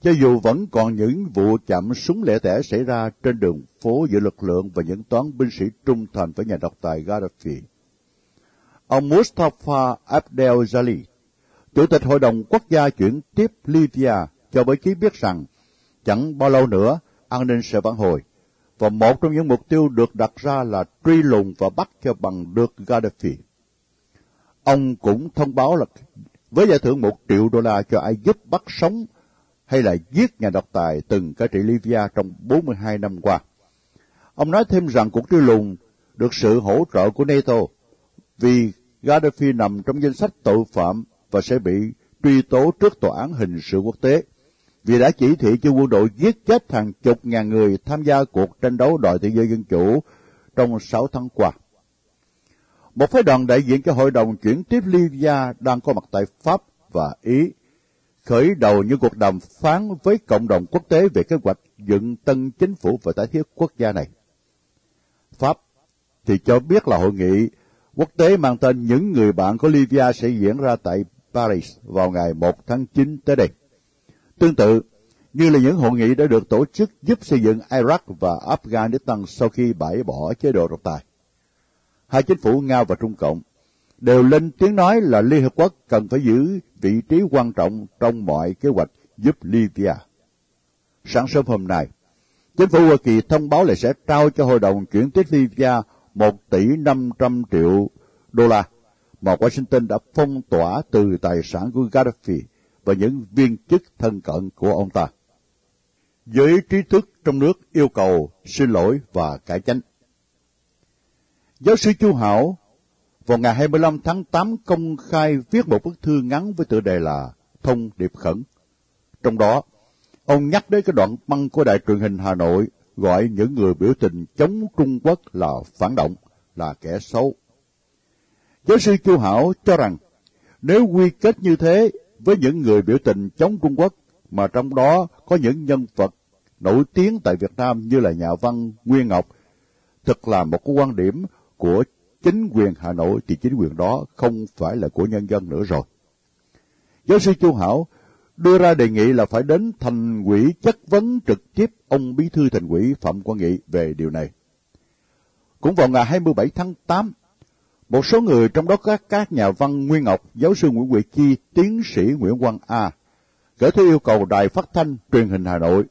Cho dù vẫn còn những vụ chạm súng lẻ tẻ xảy ra trên đường phố giữa lực lượng và những toán binh sĩ trung thành với nhà độc tài Gaddafi. Ông Mustafa Abdel Jalil, Chủ tịch Hội đồng Quốc gia chuyển tiếp Libya, cho báo chí biết rằng chẳng bao lâu nữa an ninh sẽ vãn hồi, và một trong những mục tiêu được đặt ra là truy lùng và bắt cho bằng được Gaddafi. Ông cũng thông báo là với giải thưởng một triệu đô la cho ai giúp bắt sống hay là giết nhà độc tài từng cai trị Libya trong 42 năm qua. Ông nói thêm rằng cuộc truy lùng được sự hỗ trợ của NATO vì Gaddafi nằm trong danh sách tội phạm và sẽ bị truy tố trước tòa án hình sự quốc tế vì đã chỉ thị cho quân đội giết chết hàng chục ngàn người tham gia cuộc tranh đấu đòi tự do dân chủ trong 6 tháng qua. Một phái đoàn đại diện cho hội đồng chuyển tiếp Libya đang có mặt tại Pháp và Ý, khởi đầu những cuộc đàm phán với cộng đồng quốc tế về kế hoạch dựng tân chính phủ và tái thiết quốc gia này. Pháp thì cho biết là hội nghị quốc tế mang tên Những người bạn của Libya sẽ diễn ra tại Paris vào ngày 1 tháng 9 tới đây. Tương tự như là những hội nghị đã được tổ chức giúp xây dựng Iraq và Afghanistan sau khi bãi bỏ chế độ độc tài. Hai chính phủ Nga và Trung Cộng đều lên tiếng nói là Liên Hợp Quốc cần phải giữ vị trí quan trọng trong mọi kế hoạch giúp Libya. Sáng sớm hôm nay, chính phủ Hoa Kỳ thông báo là sẽ trao cho Hội đồng chuyển tiếp Libya 1 tỷ 500 triệu đô la mà Washington đã phong tỏa từ tài sản của Gaddafi và những viên chức thân cận của ông ta. Giới trí thức trong nước yêu cầu xin lỗi và cải chánh. Giáo sư Chu Hảo vào ngày 25 tháng 8 công khai viết một bức thư ngắn với tựa đề là Thông điệp khẩn. Trong đó, ông nhắc đến cái đoạn băng của đài truyền hình Hà Nội gọi những người biểu tình chống Trung Quốc là phản động, là kẻ xấu. Giáo sư Chu Hảo cho rằng, nếu quy kết như thế với những người biểu tình chống Trung Quốc, mà trong đó có những nhân vật nổi tiếng tại Việt Nam như là nhà văn Nguyên Ngọc, thật là một cái quan điểm của chính quyền Hà Nội thì chính quyền đó không phải là của nhân dân nữa rồi. Giáo sư Chu Hảo đưa ra đề nghị là phải đến thành quỹ chất vấn trực tiếp ông bí thư thành quỹ Phạm Quang Nghị về điều này. Cũng vào ngày 27 tháng 8, một số người trong đó các các nhà văn Nguyên Ngọc, giáo sư Nguyễn Huệ Chi, tiến sĩ Nguyễn Quang A, gửi thư yêu cầu Đài Phát thanh Truyền hình Hà Nội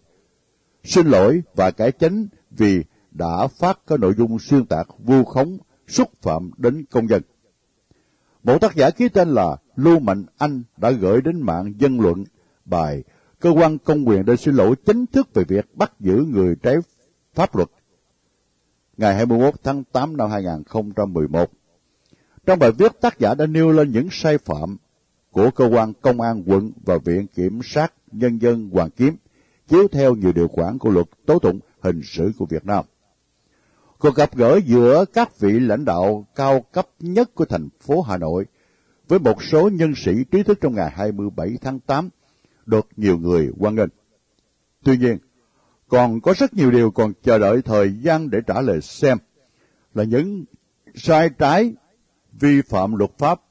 xin lỗi và cải chánh vì đã phát có nội dung xuyên tạc vu khống xúc phạm đến công dân. Một tác giả ký tên là Lưu Mạnh Anh đã gửi đến mạng dân luận bài Cơ quan công quyền đã xin lỗi chính thức về việc bắt giữ người trái pháp luật ngày 21 tháng 8 năm 2011. Trong bài viết, tác giả đã nêu lên những sai phạm của cơ quan công an quận và viện kiểm sát nhân dân Hoàng Kiếm, chiếu theo nhiều điều khoản của luật tố tụng hình sự của Việt Nam. Cuộc gặp gỡ giữa các vị lãnh đạo cao cấp nhất của thành phố Hà Nội với một số nhân sĩ trí thức trong ngày 27 tháng 8 được nhiều người quan nghênh. Tuy nhiên, còn có rất nhiều điều còn chờ đợi thời gian để trả lời xem là những sai trái, vi phạm luật pháp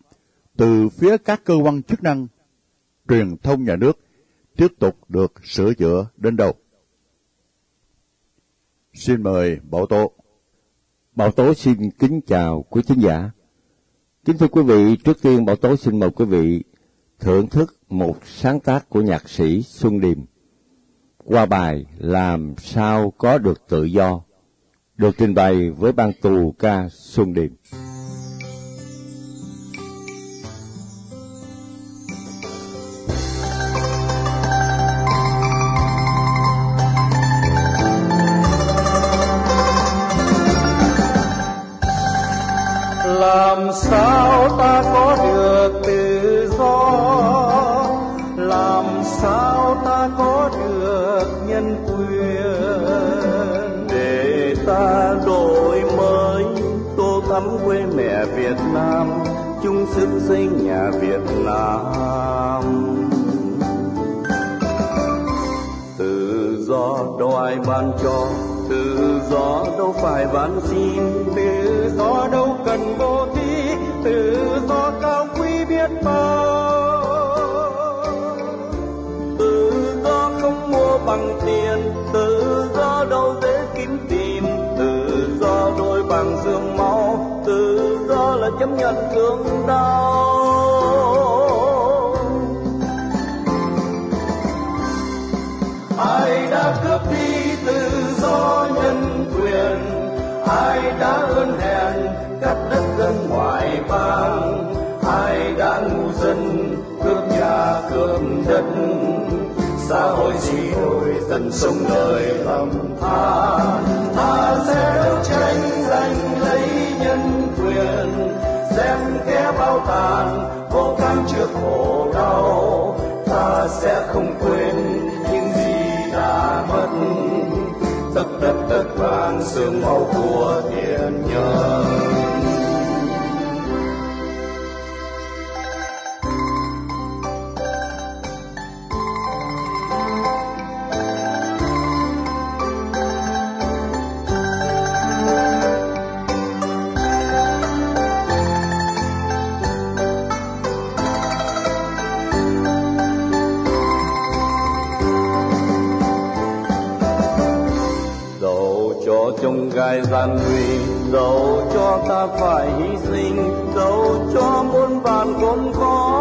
từ phía các cơ quan chức năng, truyền thông nhà nước tiếp tục được sửa chữa đến đâu. Xin mời Bảo Tố. Bảo Tố xin kính chào quý khán giả. Kính thưa quý vị, trước tiên Bảo Tố xin mời quý vị thưởng thức một sáng tác của nhạc sĩ Xuân Điềm qua bài Làm sao có được tự do, được trình bày với ban tù ca Xuân Điềm. Đâu cướp đất xã hội chỉ đổi dần sống đời lầm than ta sẽ đấu tranh giành lấy nhân quyền. Xem kẻ bao tàn, vô cảm trước khổ đau. Ta sẽ không quên những gì đã mất. Tất đất đất vàng sương máu của thiên nhân gian nguy dẫu cho ta phải hy sinh dẫu cho muôn vàn khốn khó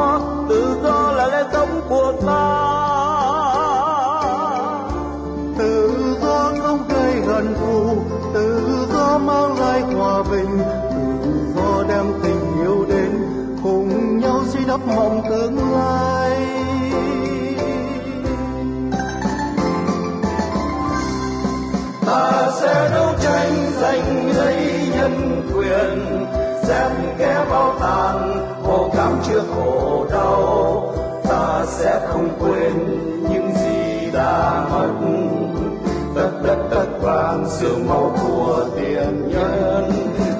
trước khổ đau, ta sẽ không quên những gì đã mất. Tất đất tất vàng sương máu của tiền nhân,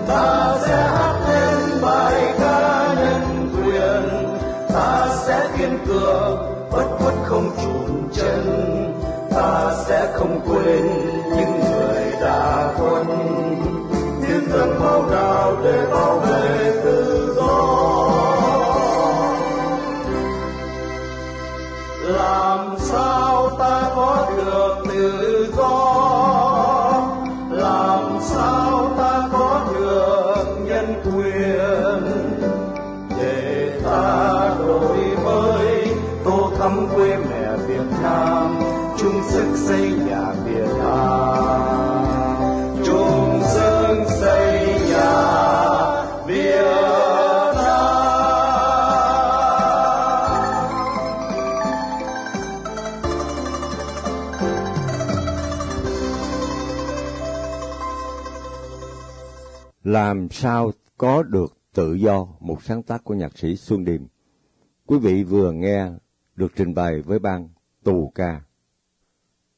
ta sẽ hát lên bài ca nhân quyền. Ta sẽ kiên cường, bất khuất không chùn chân. Ta sẽ không quên những người đã quân hiến dâng máu đào để bao Làm sao có được tự do, một sáng tác của nhạc sĩ Xuân Điềm. Quý vị vừa nghe được trình bày với ban Tù Ca.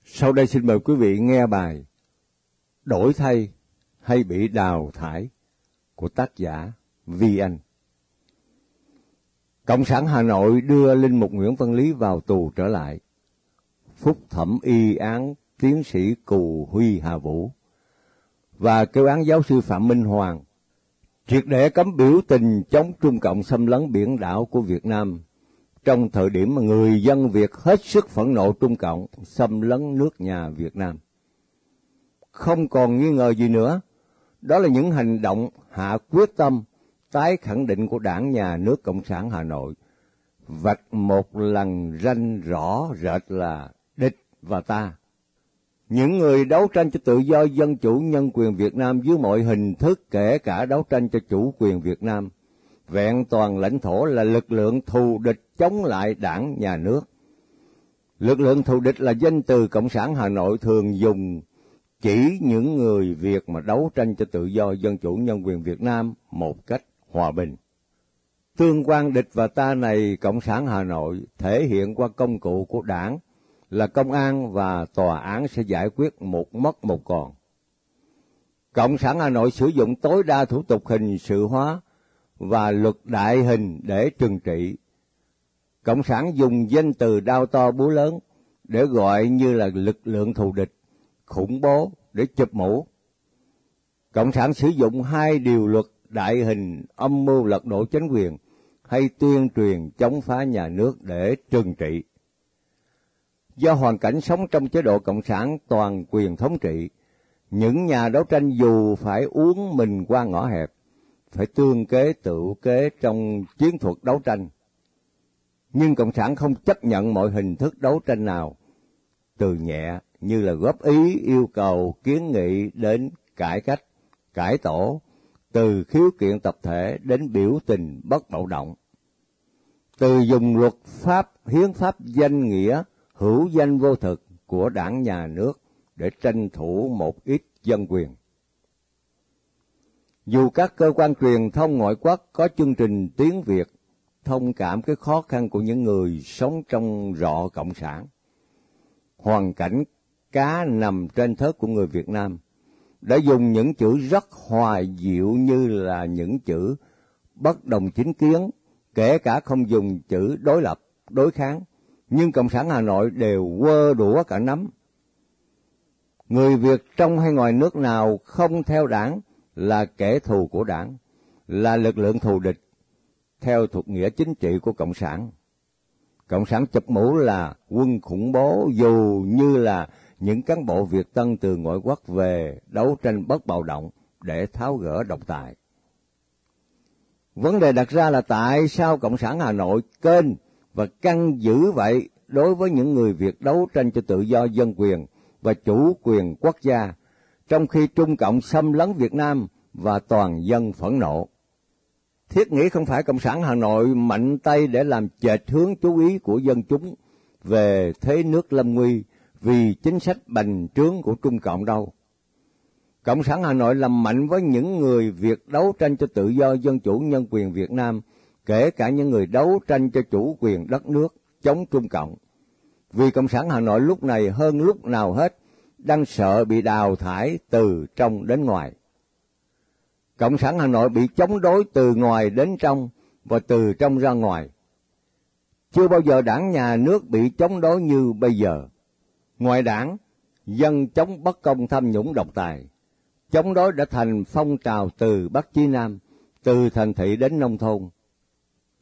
Sau đây xin mời quý vị nghe bài Đổi thay hay bị đào thải của tác giả Vi Anh. Cộng sản Hà Nội đưa Linh Mục Nguyễn Văn Lý vào tù trở lại. Phúc thẩm y án tiến sĩ Cù Huy Hà Vũ và kêu án giáo sư Phạm Minh Hoàng triệt để cấm biểu tình chống Trung Cộng xâm lấn biển đảo của Việt Nam trong thời điểm mà người dân Việt hết sức phẫn nộ Trung Cộng xâm lấn nước nhà Việt Nam. Không còn nghi ngờ gì nữa, đó là những hành động hạ quyết tâm tái khẳng định của đảng nhà nước Cộng sản Hà Nội, vạch một lần ranh rõ rệt là địch và ta. Những người đấu tranh cho tự do dân chủ nhân quyền Việt Nam dưới mọi hình thức kể cả đấu tranh cho chủ quyền Việt Nam, vẹn toàn lãnh thổ là lực lượng thù địch chống lại đảng nhà nước. Lực lượng thù địch là danh từ Cộng sản Hà Nội thường dùng chỉ những người Việt mà đấu tranh cho tự do dân chủ nhân quyền Việt Nam một cách hòa bình. Tương quan địch và ta này Cộng sản Hà Nội thể hiện qua công cụ của đảng là công an và tòa án sẽ giải quyết một mất một còn. Cộng sản Hà Nội sử dụng tối đa thủ tục hình sự hóa và luật đại hình để trừng trị. Cộng sản dùng danh từ đao to búa lớn để gọi như là lực lượng thù địch, khủng bố để chụp mũ. Cộng sản sử dụng hai điều luật đại hình âm mưu lật đổ chính quyền hay tuyên truyền chống phá nhà nước để trừng trị. Do hoàn cảnh sống trong chế độ cộng sản toàn quyền thống trị, những nhà đấu tranh dù phải uống mình qua ngõ hẹp, phải tương kế tự kế trong chiến thuật đấu tranh. Nhưng Cộng sản không chấp nhận mọi hình thức đấu tranh nào, từ nhẹ như là góp ý, yêu cầu, kiến nghị đến cải cách, cải tổ, từ khiếu kiện tập thể đến biểu tình bất bạo động. Từ dùng luật pháp, hiến pháp danh nghĩa, hữu danh vô thực của đảng nhà nước để tranh thủ một ít dân quyền. Dù các cơ quan truyền thông ngoại quốc có chương trình tiếng Việt thông cảm cái khó khăn của những người sống trong rọ cộng sản, hoàn cảnh cá nằm trên thớt của người Việt Nam đã dùng những chữ rất hòa diệu như là những chữ bất đồng chính kiến, kể cả không dùng chữ đối lập, đối kháng, nhưng Cộng sản Hà Nội đều quơ đũa cả nắm. Người Việt trong hay ngoài nước nào không theo đảng là kẻ thù của đảng, là lực lượng thù địch, theo thuật nghĩa chính trị của Cộng sản. Cộng sản chụp mũ là quân khủng bố dù như là những cán bộ Việt Tân từ ngoại quốc về đấu tranh bất bạo động để tháo gỡ độc tài. Vấn đề đặt ra là tại sao Cộng sản Hà Nội kênh và căng giữ vậy đối với những người Việt đấu tranh cho tự do dân quyền và chủ quyền quốc gia, trong khi Trung Cộng xâm lấn Việt Nam và toàn dân phẫn nộ. Thiết nghĩ không phải Cộng sản Hà Nội mạnh tay để làm chệch hướng chú ý của dân chúng về thế nước lâm nguy vì chính sách bành trướng của Trung Cộng đâu. Cộng sản Hà Nội làm mạnh với những người Việt đấu tranh cho tự do dân chủ nhân quyền Việt Nam, kể cả những người đấu tranh cho chủ quyền đất nước chống Trung Cộng. Vì Cộng sản Hà Nội lúc này hơn lúc nào hết đang sợ bị đào thải từ trong đến ngoài. Cộng sản Hà Nội bị chống đối từ ngoài đến trong và từ trong ra ngoài. Chưa bao giờ đảng nhà nước bị chống đối như bây giờ. Ngoài đảng, dân chống bất công tham nhũng độc tài. Chống đối đã thành phong trào từ Bắc chí Nam, từ thành thị đến nông thôn.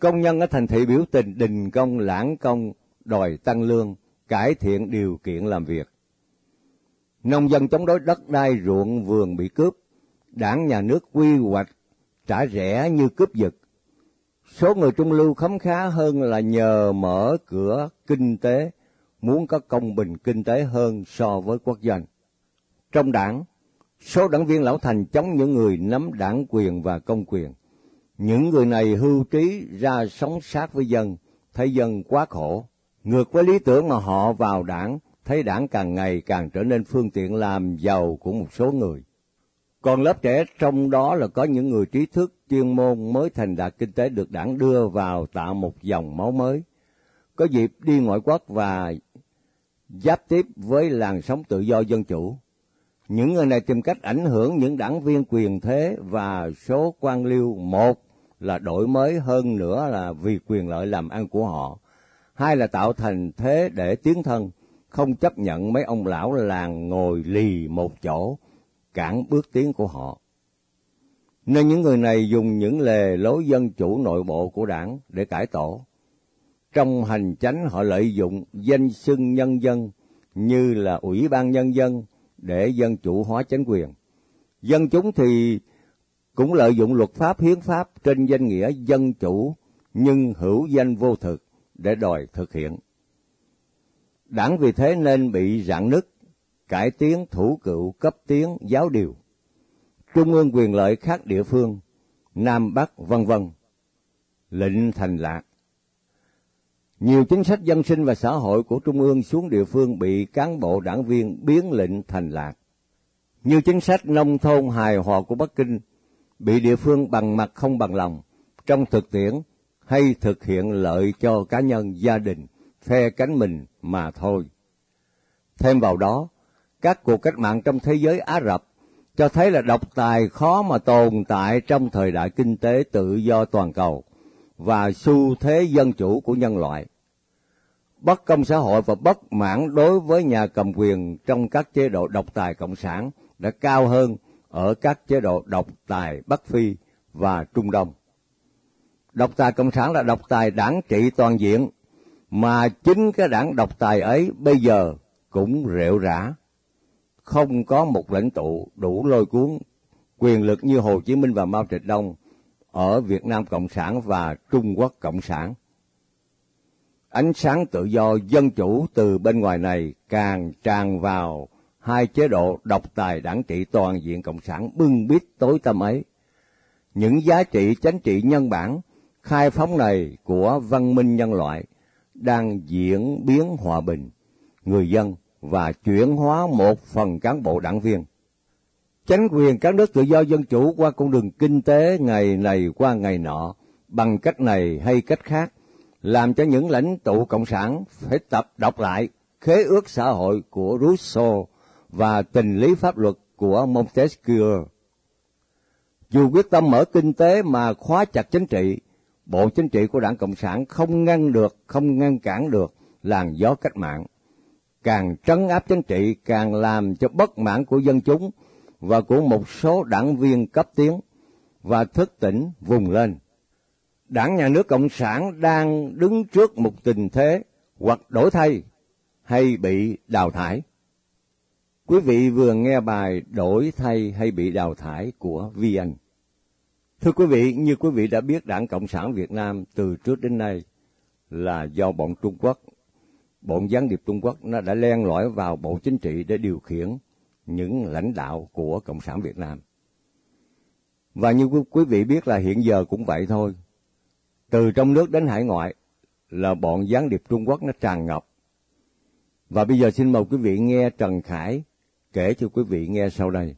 Công nhân ở thành thị biểu tình đình công lãng công, đòi tăng lương, cải thiện điều kiện làm việc. Nông dân chống đối đất đai ruộng vườn bị cướp, đảng nhà nước quy hoạch trả rẻ như cướp giật. Số người trung lưu khấm khá hơn là nhờ mở cửa kinh tế, muốn có công bình kinh tế hơn so với quốc doanh. Trong đảng, số đảng viên lão thành chống những người nắm đảng quyền và công quyền. Những người này hưu trí ra sống sát với dân, thấy dân quá khổ. Ngược với lý tưởng mà họ vào đảng, thấy đảng càng ngày càng trở nên phương tiện làm giàu của một số người. Còn lớp trẻ trong đó là có những người trí thức chuyên môn mới thành đạt kinh tế được đảng đưa vào tạo một dòng máu mới. Có dịp đi ngoại quốc và giáp tiếp với làn sóng tự do dân chủ. Những người này tìm cách ảnh hưởng những đảng viên quyền thế và số quan liêu một là đổi mới hơn nữa là vì quyền lợi làm ăn của họ, hai là tạo thành thế để tiến thân, không chấp nhận mấy ông lão làng ngồi lì một chỗ, cản bước tiến của họ. Nên những người này dùng những lề lối dân chủ nội bộ của đảng để cải tổ. Trong hành chánh họ lợi dụng danh xưng nhân dân như là ủy ban nhân dân để dân chủ hóa chính quyền. Dân chúng thì cũng lợi dụng luật pháp hiến pháp trên danh nghĩa dân chủ nhưng hữu danh vô thực để đòi thực hiện. Đảng vì thế nên bị rạn nứt, cải tiến thủ cựu cấp tiến giáo điều, trung ương quyền lợi khác địa phương, Nam Bắc vân vân, lệnh thành lạc. Nhiều chính sách dân sinh và xã hội của Trung ương xuống địa phương bị cán bộ đảng viên biến lệnh thành lạc. Như chính sách nông thôn hài hòa của Bắc Kinh bị địa phương bằng mặt không bằng lòng trong thực tiễn hay thực hiện lợi cho cá nhân gia đình phe cánh mình mà thôi. Thêm vào đó, các cuộc cách mạng trong thế giới Ả Rập cho thấy là độc tài khó mà tồn tại trong thời đại kinh tế tự do toàn cầu và xu thế dân chủ của nhân loại. Bất công xã hội và bất mãn đối với nhà cầm quyền trong các chế độ độc tài cộng sản đã cao hơn ở các chế độ độc tài Bắc Phi và Trung Đông. Độc tài cộng sản là độc tài đảng trị toàn diện, mà chính cái đảng độc tài ấy bây giờ cũng rệu rã. Không có một lãnh tụ đủ lôi cuốn, quyền lực như Hồ Chí Minh và Mao Trạch Đông ở Việt Nam Cộng sản và Trung Quốc Cộng sản. Ánh sáng tự do dân chủ từ bên ngoài này càng tràn vào hai chế độ độc tài đảng trị toàn diện Cộng sản bưng bít tối tâm ấy. Những giá trị chính trị nhân bản, khai phóng này của văn minh nhân loại đang diễn biến hòa bình, người dân và chuyển hóa một phần cán bộ đảng viên. Chánh quyền các nước tự do dân chủ qua con đường kinh tế ngày này qua ngày nọ, bằng cách này hay cách khác, làm cho những lãnh tụ cộng sản phải tập đọc lại khế ước xã hội của Rousseau và tình lý pháp luật của Montesquieu. Dù quyết tâm mở kinh tế mà khóa chặt chính trị, bộ chính trị của đảng Cộng sản không ngăn được, không ngăn cản được làn gió cách mạng. Càng trấn áp chính trị càng làm cho bất mãn của dân chúng và của một số đảng viên cấp tiến và thức tỉnh vùng lên. Đảng nhà nước Cộng sản đang đứng trước một tình thế hoặc đổi thay hay bị đào thải. Quý vị vừa nghe bài Đổi thay hay bị đào thải của Vi Anh. Thưa quý vị, như quý vị đã biết Đảng Cộng sản Việt Nam từ trước đến nay là do bọn Trung Quốc, bọn gián điệp Trung Quốc nó đã len lỏi vào Bộ Chính trị để điều khiển những lãnh đạo của Cộng sản Việt Nam. Và như quý vị biết là hiện giờ cũng vậy thôi. Từ trong nước đến hải ngoại là bọn gián điệp Trung Quốc nó tràn ngập. Và bây giờ xin mời quý vị nghe Trần Khải kể cho quý vị nghe sau đây.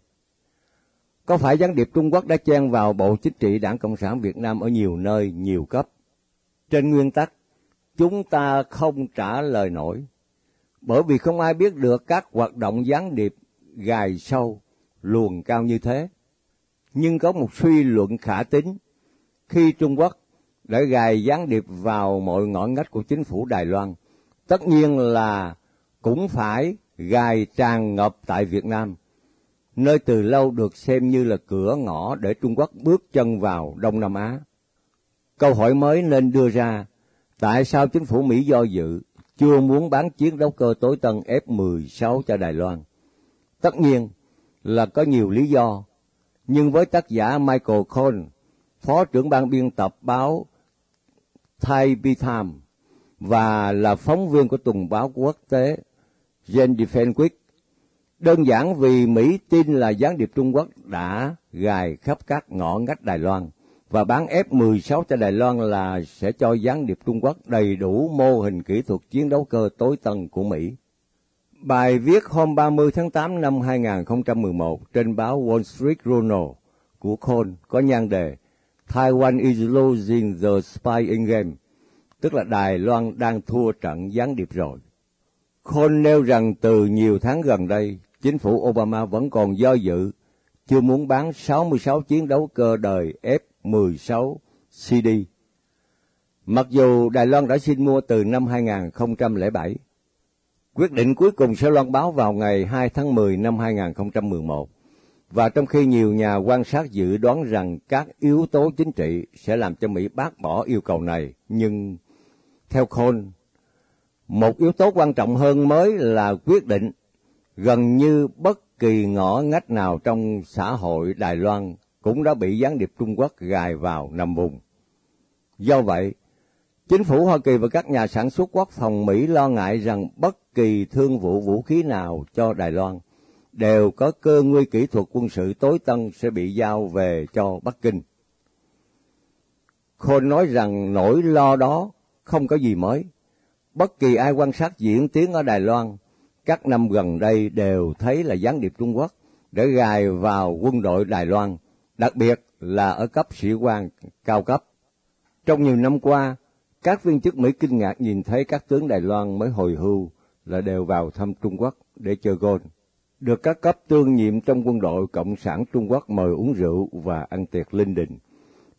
Có phải gián điệp Trung Quốc đã chen vào Bộ Chính trị Đảng Cộng sản Việt Nam ở nhiều nơi, nhiều cấp? Trên nguyên tắc, chúng ta không trả lời nổi, bởi vì không ai biết được các hoạt động gián điệp gài sâu, luồn cao như thế. Nhưng có một suy luận khả tính, khi Trung Quốc đã gài gián điệp vào mọi ngõ ngách của chính phủ Đài Loan, tất nhiên là cũng phải gài tràn ngập tại Việt Nam, nơi từ lâu được xem như là cửa ngõ để Trung Quốc bước chân vào Đông Nam Á. Câu hỏi mới nên đưa ra, tại sao chính phủ Mỹ do dự, chưa muốn bán chiến đấu cơ tối tân F-16 cho Đài Loan? Tất nhiên là có nhiều lý do, nhưng với tác giả Michael Cohn, phó trưởng ban biên tập báo Thai Time và là phóng viên của tuần báo quốc tế Gen Defense Đơn giản vì Mỹ tin là gián điệp Trung Quốc đã gài khắp các ngõ ngách Đài Loan và bán F-16 cho Đài Loan là sẽ cho gián điệp Trung Quốc đầy đủ mô hình kỹ thuật chiến đấu cơ tối tân của Mỹ. Bài viết hôm 30 tháng 8 năm 2011 trên báo Wall Street Journal của Cole có nhan đề Taiwan is losing the spying game, tức là Đài Loan đang thua trận gián điệp rồi. Khôn nêu rằng từ nhiều tháng gần đây, chính phủ Obama vẫn còn do dự, chưa muốn bán 66 chiến đấu cơ đời F-16 CD. Mặc dù Đài Loan đã xin mua từ năm 2007, Quyết định cuối cùng sẽ loan báo vào ngày 2 tháng 10 năm 2011. Và trong khi nhiều nhà quan sát dự đoán rằng các yếu tố chính trị sẽ làm cho Mỹ bác bỏ yêu cầu này, nhưng theo Cole, một yếu tố quan trọng hơn mới là quyết định gần như bất kỳ ngõ ngách nào trong xã hội Đài Loan cũng đã bị gián điệp Trung Quốc gài vào nằm vùng. Do vậy, chính phủ Hoa Kỳ và các nhà sản xuất quốc phòng Mỹ lo ngại rằng bất kỳ thương vụ vũ khí nào cho Đài Loan đều có cơ nguy kỹ thuật quân sự tối tân sẽ bị giao về cho Bắc Kinh. Khôn nói rằng nỗi lo đó không có gì mới. Bất kỳ ai quan sát diễn tiến ở Đài Loan các năm gần đây đều thấy là gián điệp Trung Quốc để gài vào quân đội Đài Loan, đặc biệt là ở cấp sĩ quan cao cấp. Trong nhiều năm qua, các viên chức Mỹ kinh ngạc nhìn thấy các tướng Đài Loan mới hồi hưu là đều vào thăm Trung Quốc để chơi gôn. Được các cấp tương nhiệm trong quân đội Cộng sản Trung Quốc mời uống rượu và ăn tiệc linh đình.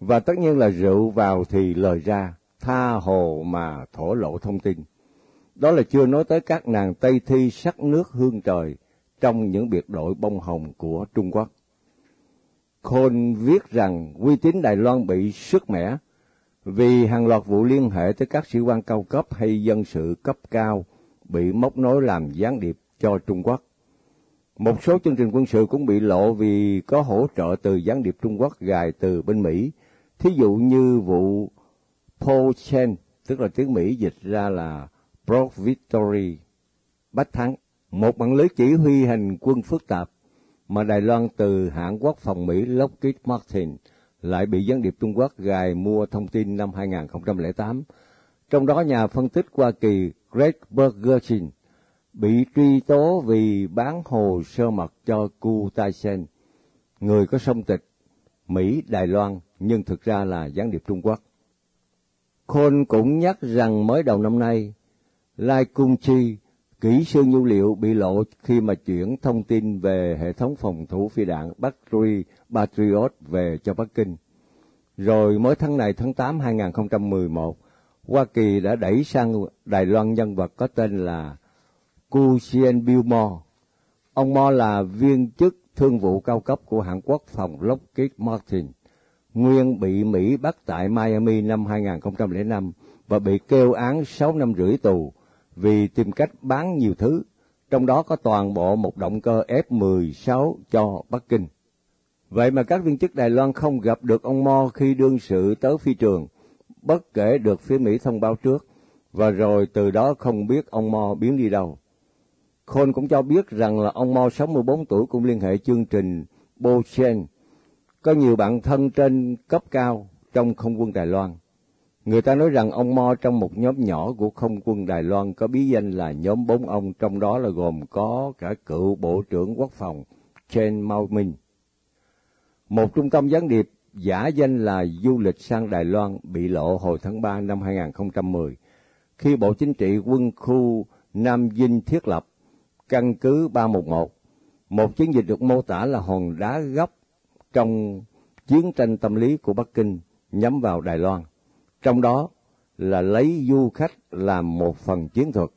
Và tất nhiên là rượu vào thì lời ra, tha hồ mà thổ lộ thông tin. Đó là chưa nói tới các nàng Tây Thi sắc nước hương trời trong những biệt đội bông hồng của Trung Quốc. Khôn viết rằng uy tín Đài Loan bị sức mẻ vì hàng loạt vụ liên hệ tới các sĩ quan cao cấp hay dân sự cấp cao bị móc nối làm gián điệp cho Trung Quốc. Một số chương trình quân sự cũng bị lộ vì có hỗ trợ từ gián điệp Trung Quốc gài từ bên Mỹ, thí dụ như vụ Paul Chen, tức là tiếng Mỹ dịch ra là Broad Victory, bách thắng, một mạng lưới chỉ huy hành quân phức tạp mà Đài Loan từ hãng quốc phòng Mỹ Lockheed Martin lại bị gián điệp Trung Quốc gài mua thông tin năm 2008. Trong đó nhà phân tích Hoa Kỳ Greg Bergerson bị truy tố vì bán hồ sơ mật cho Ku Tai Sen, người có song tịch Mỹ Đài Loan nhưng thực ra là gián điệp Trung Quốc. Khôn cũng nhắc rằng mới đầu năm nay, Lai Cung Chi, kỹ sư nhu liệu bị lộ khi mà chuyển thông tin về hệ thống phòng thủ phi đạn Battery Patriot về cho Bắc Kinh. Rồi mới tháng này tháng 8 2011, Hoa Kỳ đã đẩy sang Đài Loan nhân vật có tên là Lucien Billmore. Ông Mo là viên chức thương vụ cao cấp của hãng quốc phòng Lockheed Martin, nguyên bị Mỹ bắt tại Miami năm 2005 và bị kêu án 6 năm rưỡi tù vì tìm cách bán nhiều thứ, trong đó có toàn bộ một động cơ F-16 cho Bắc Kinh. Vậy mà các viên chức Đài Loan không gặp được ông Mo khi đương sự tới phi trường, bất kể được phía Mỹ thông báo trước, và rồi từ đó không biết ông Mo biến đi đâu. Khôn cũng cho biết rằng là ông Mo 64 tuổi cũng liên hệ chương trình Bo Chen, có nhiều bạn thân trên cấp cao trong không quân Đài Loan. Người ta nói rằng ông Mo trong một nhóm nhỏ của không quân Đài Loan có bí danh là nhóm bốn ông, trong đó là gồm có cả cựu Bộ trưởng Quốc phòng Chen Mao Minh. Một trung tâm gián điệp giả danh là du lịch sang Đài Loan bị lộ hồi tháng 3 năm 2010, khi Bộ Chính trị quân khu Nam Dinh thiết lập căn cứ 311, một chiến dịch được mô tả là hòn đá góc trong chiến tranh tâm lý của Bắc Kinh nhắm vào Đài Loan trong đó là lấy du khách làm một phần chiến thuật.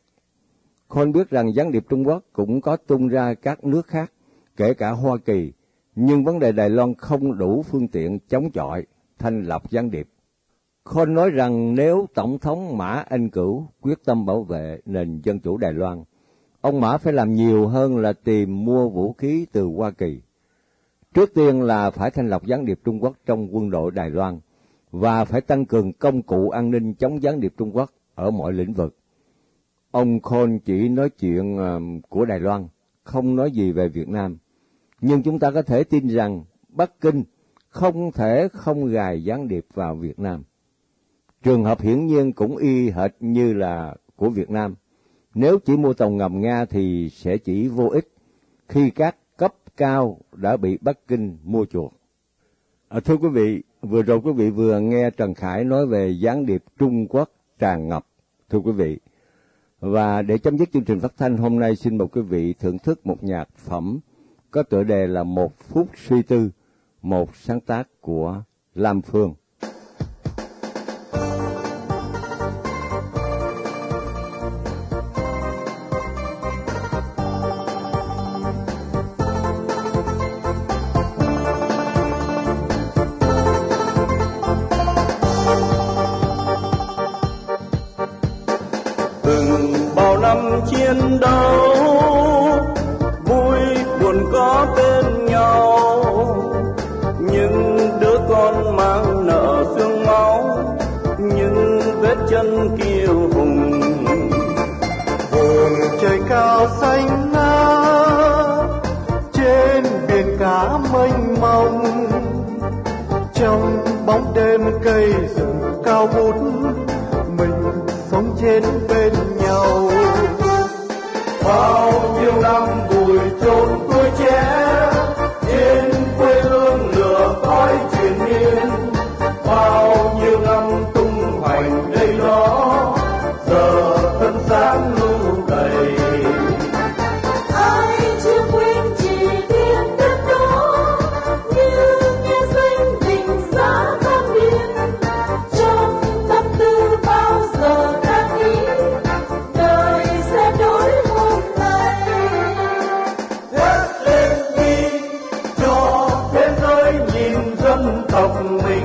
Khôn biết rằng gián điệp Trung Quốc cũng có tung ra các nước khác, kể cả Hoa Kỳ, nhưng vấn đề Đài Loan không đủ phương tiện chống chọi, thành lập gián điệp. Khôn nói rằng nếu Tổng thống Mã Anh Cửu quyết tâm bảo vệ nền dân chủ Đài Loan, ông Mã phải làm nhiều hơn là tìm mua vũ khí từ Hoa Kỳ. Trước tiên là phải thành lập gián điệp Trung Quốc trong quân đội Đài Loan, và phải tăng cường công cụ an ninh chống gián điệp Trung Quốc ở mọi lĩnh vực. Ông Khôn chỉ nói chuyện ờ, của Đài Loan, không nói gì về Việt Nam. Nhưng chúng ta có thể tin rằng Bắc Kinh không thể không gài gián điệp vào Việt Nam. Trường hợp hiển nhiên cũng y hệt như là của Việt Nam. Nếu chỉ mua tàu ngầm Nga thì sẽ chỉ vô ích khi các cao đã bị Bắc Kinh mua chuộc. À, thưa quý vị, vừa rồi quý vị vừa nghe Trần Khải nói về gián điệp Trung Quốc tràn ngập, thưa quý vị. Và để chấm dứt chương trình phát thanh hôm nay xin mời quý vị thưởng thức một nhạc phẩm có tựa đề là Một phút suy tư, một sáng tác của Lam Phương. Chiến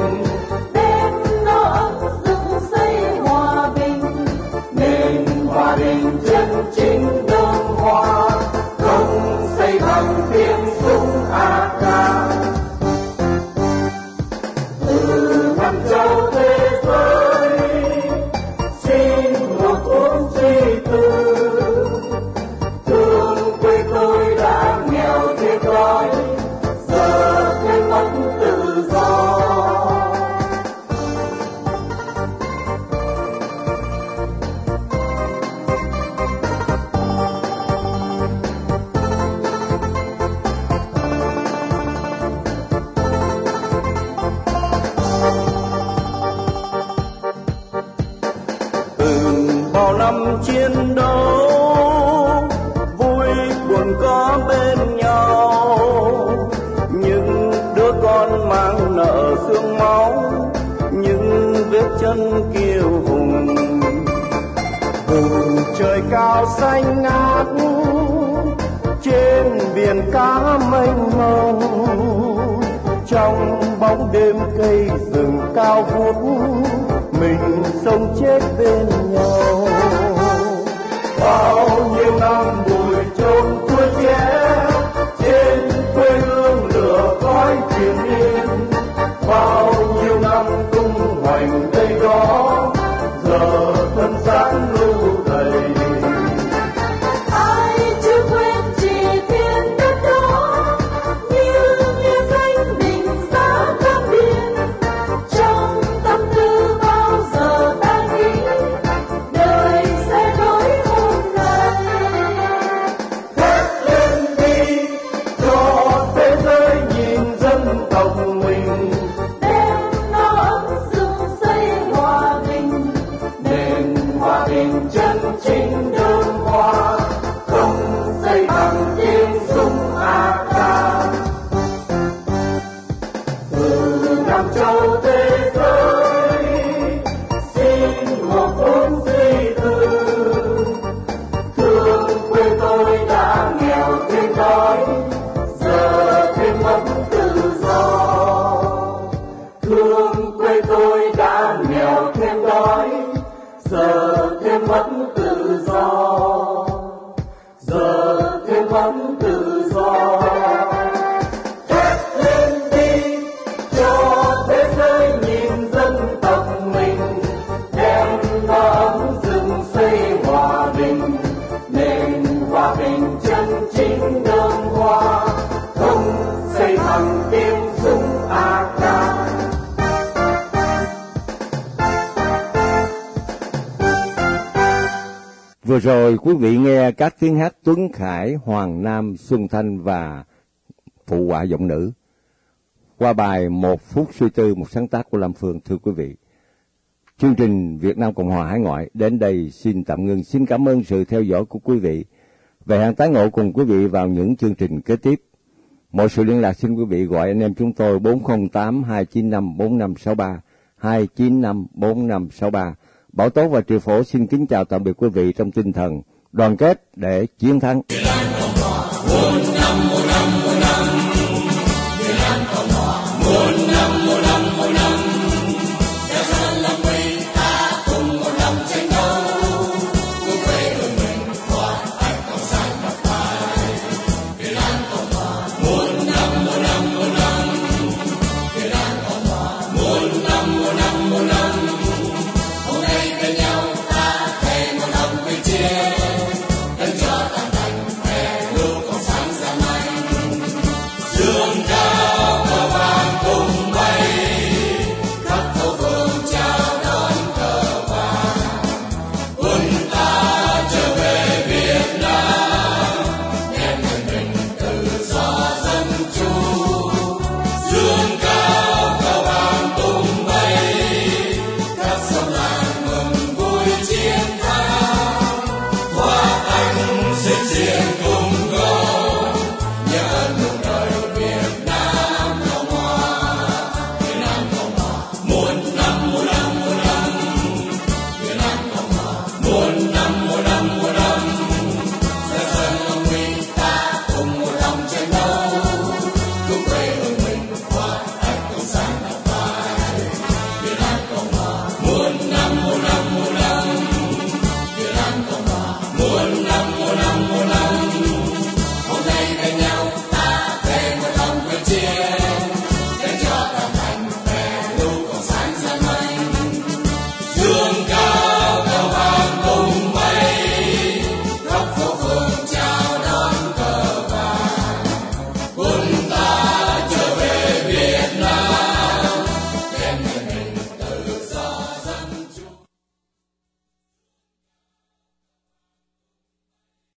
Khải, Hoàng Nam, Xuân Thanh và phụ họa giọng nữ. Qua bài Một phút suy tư một sáng tác của Lâm Phương thưa quý vị. Chương trình Việt Nam Cộng hòa Hải ngoại đến đây xin tạm ngưng. Xin cảm ơn sự theo dõi của quý vị. Về hàng tái ngộ cùng quý vị vào những chương trình kế tiếp. Mọi sự liên lạc xin quý vị gọi anh em chúng tôi 408 295 4563 295 4563. Bảo Tố và Triệu Phổ xin kính chào tạm biệt quý vị trong tinh thần đoàn kết để chiến thắng.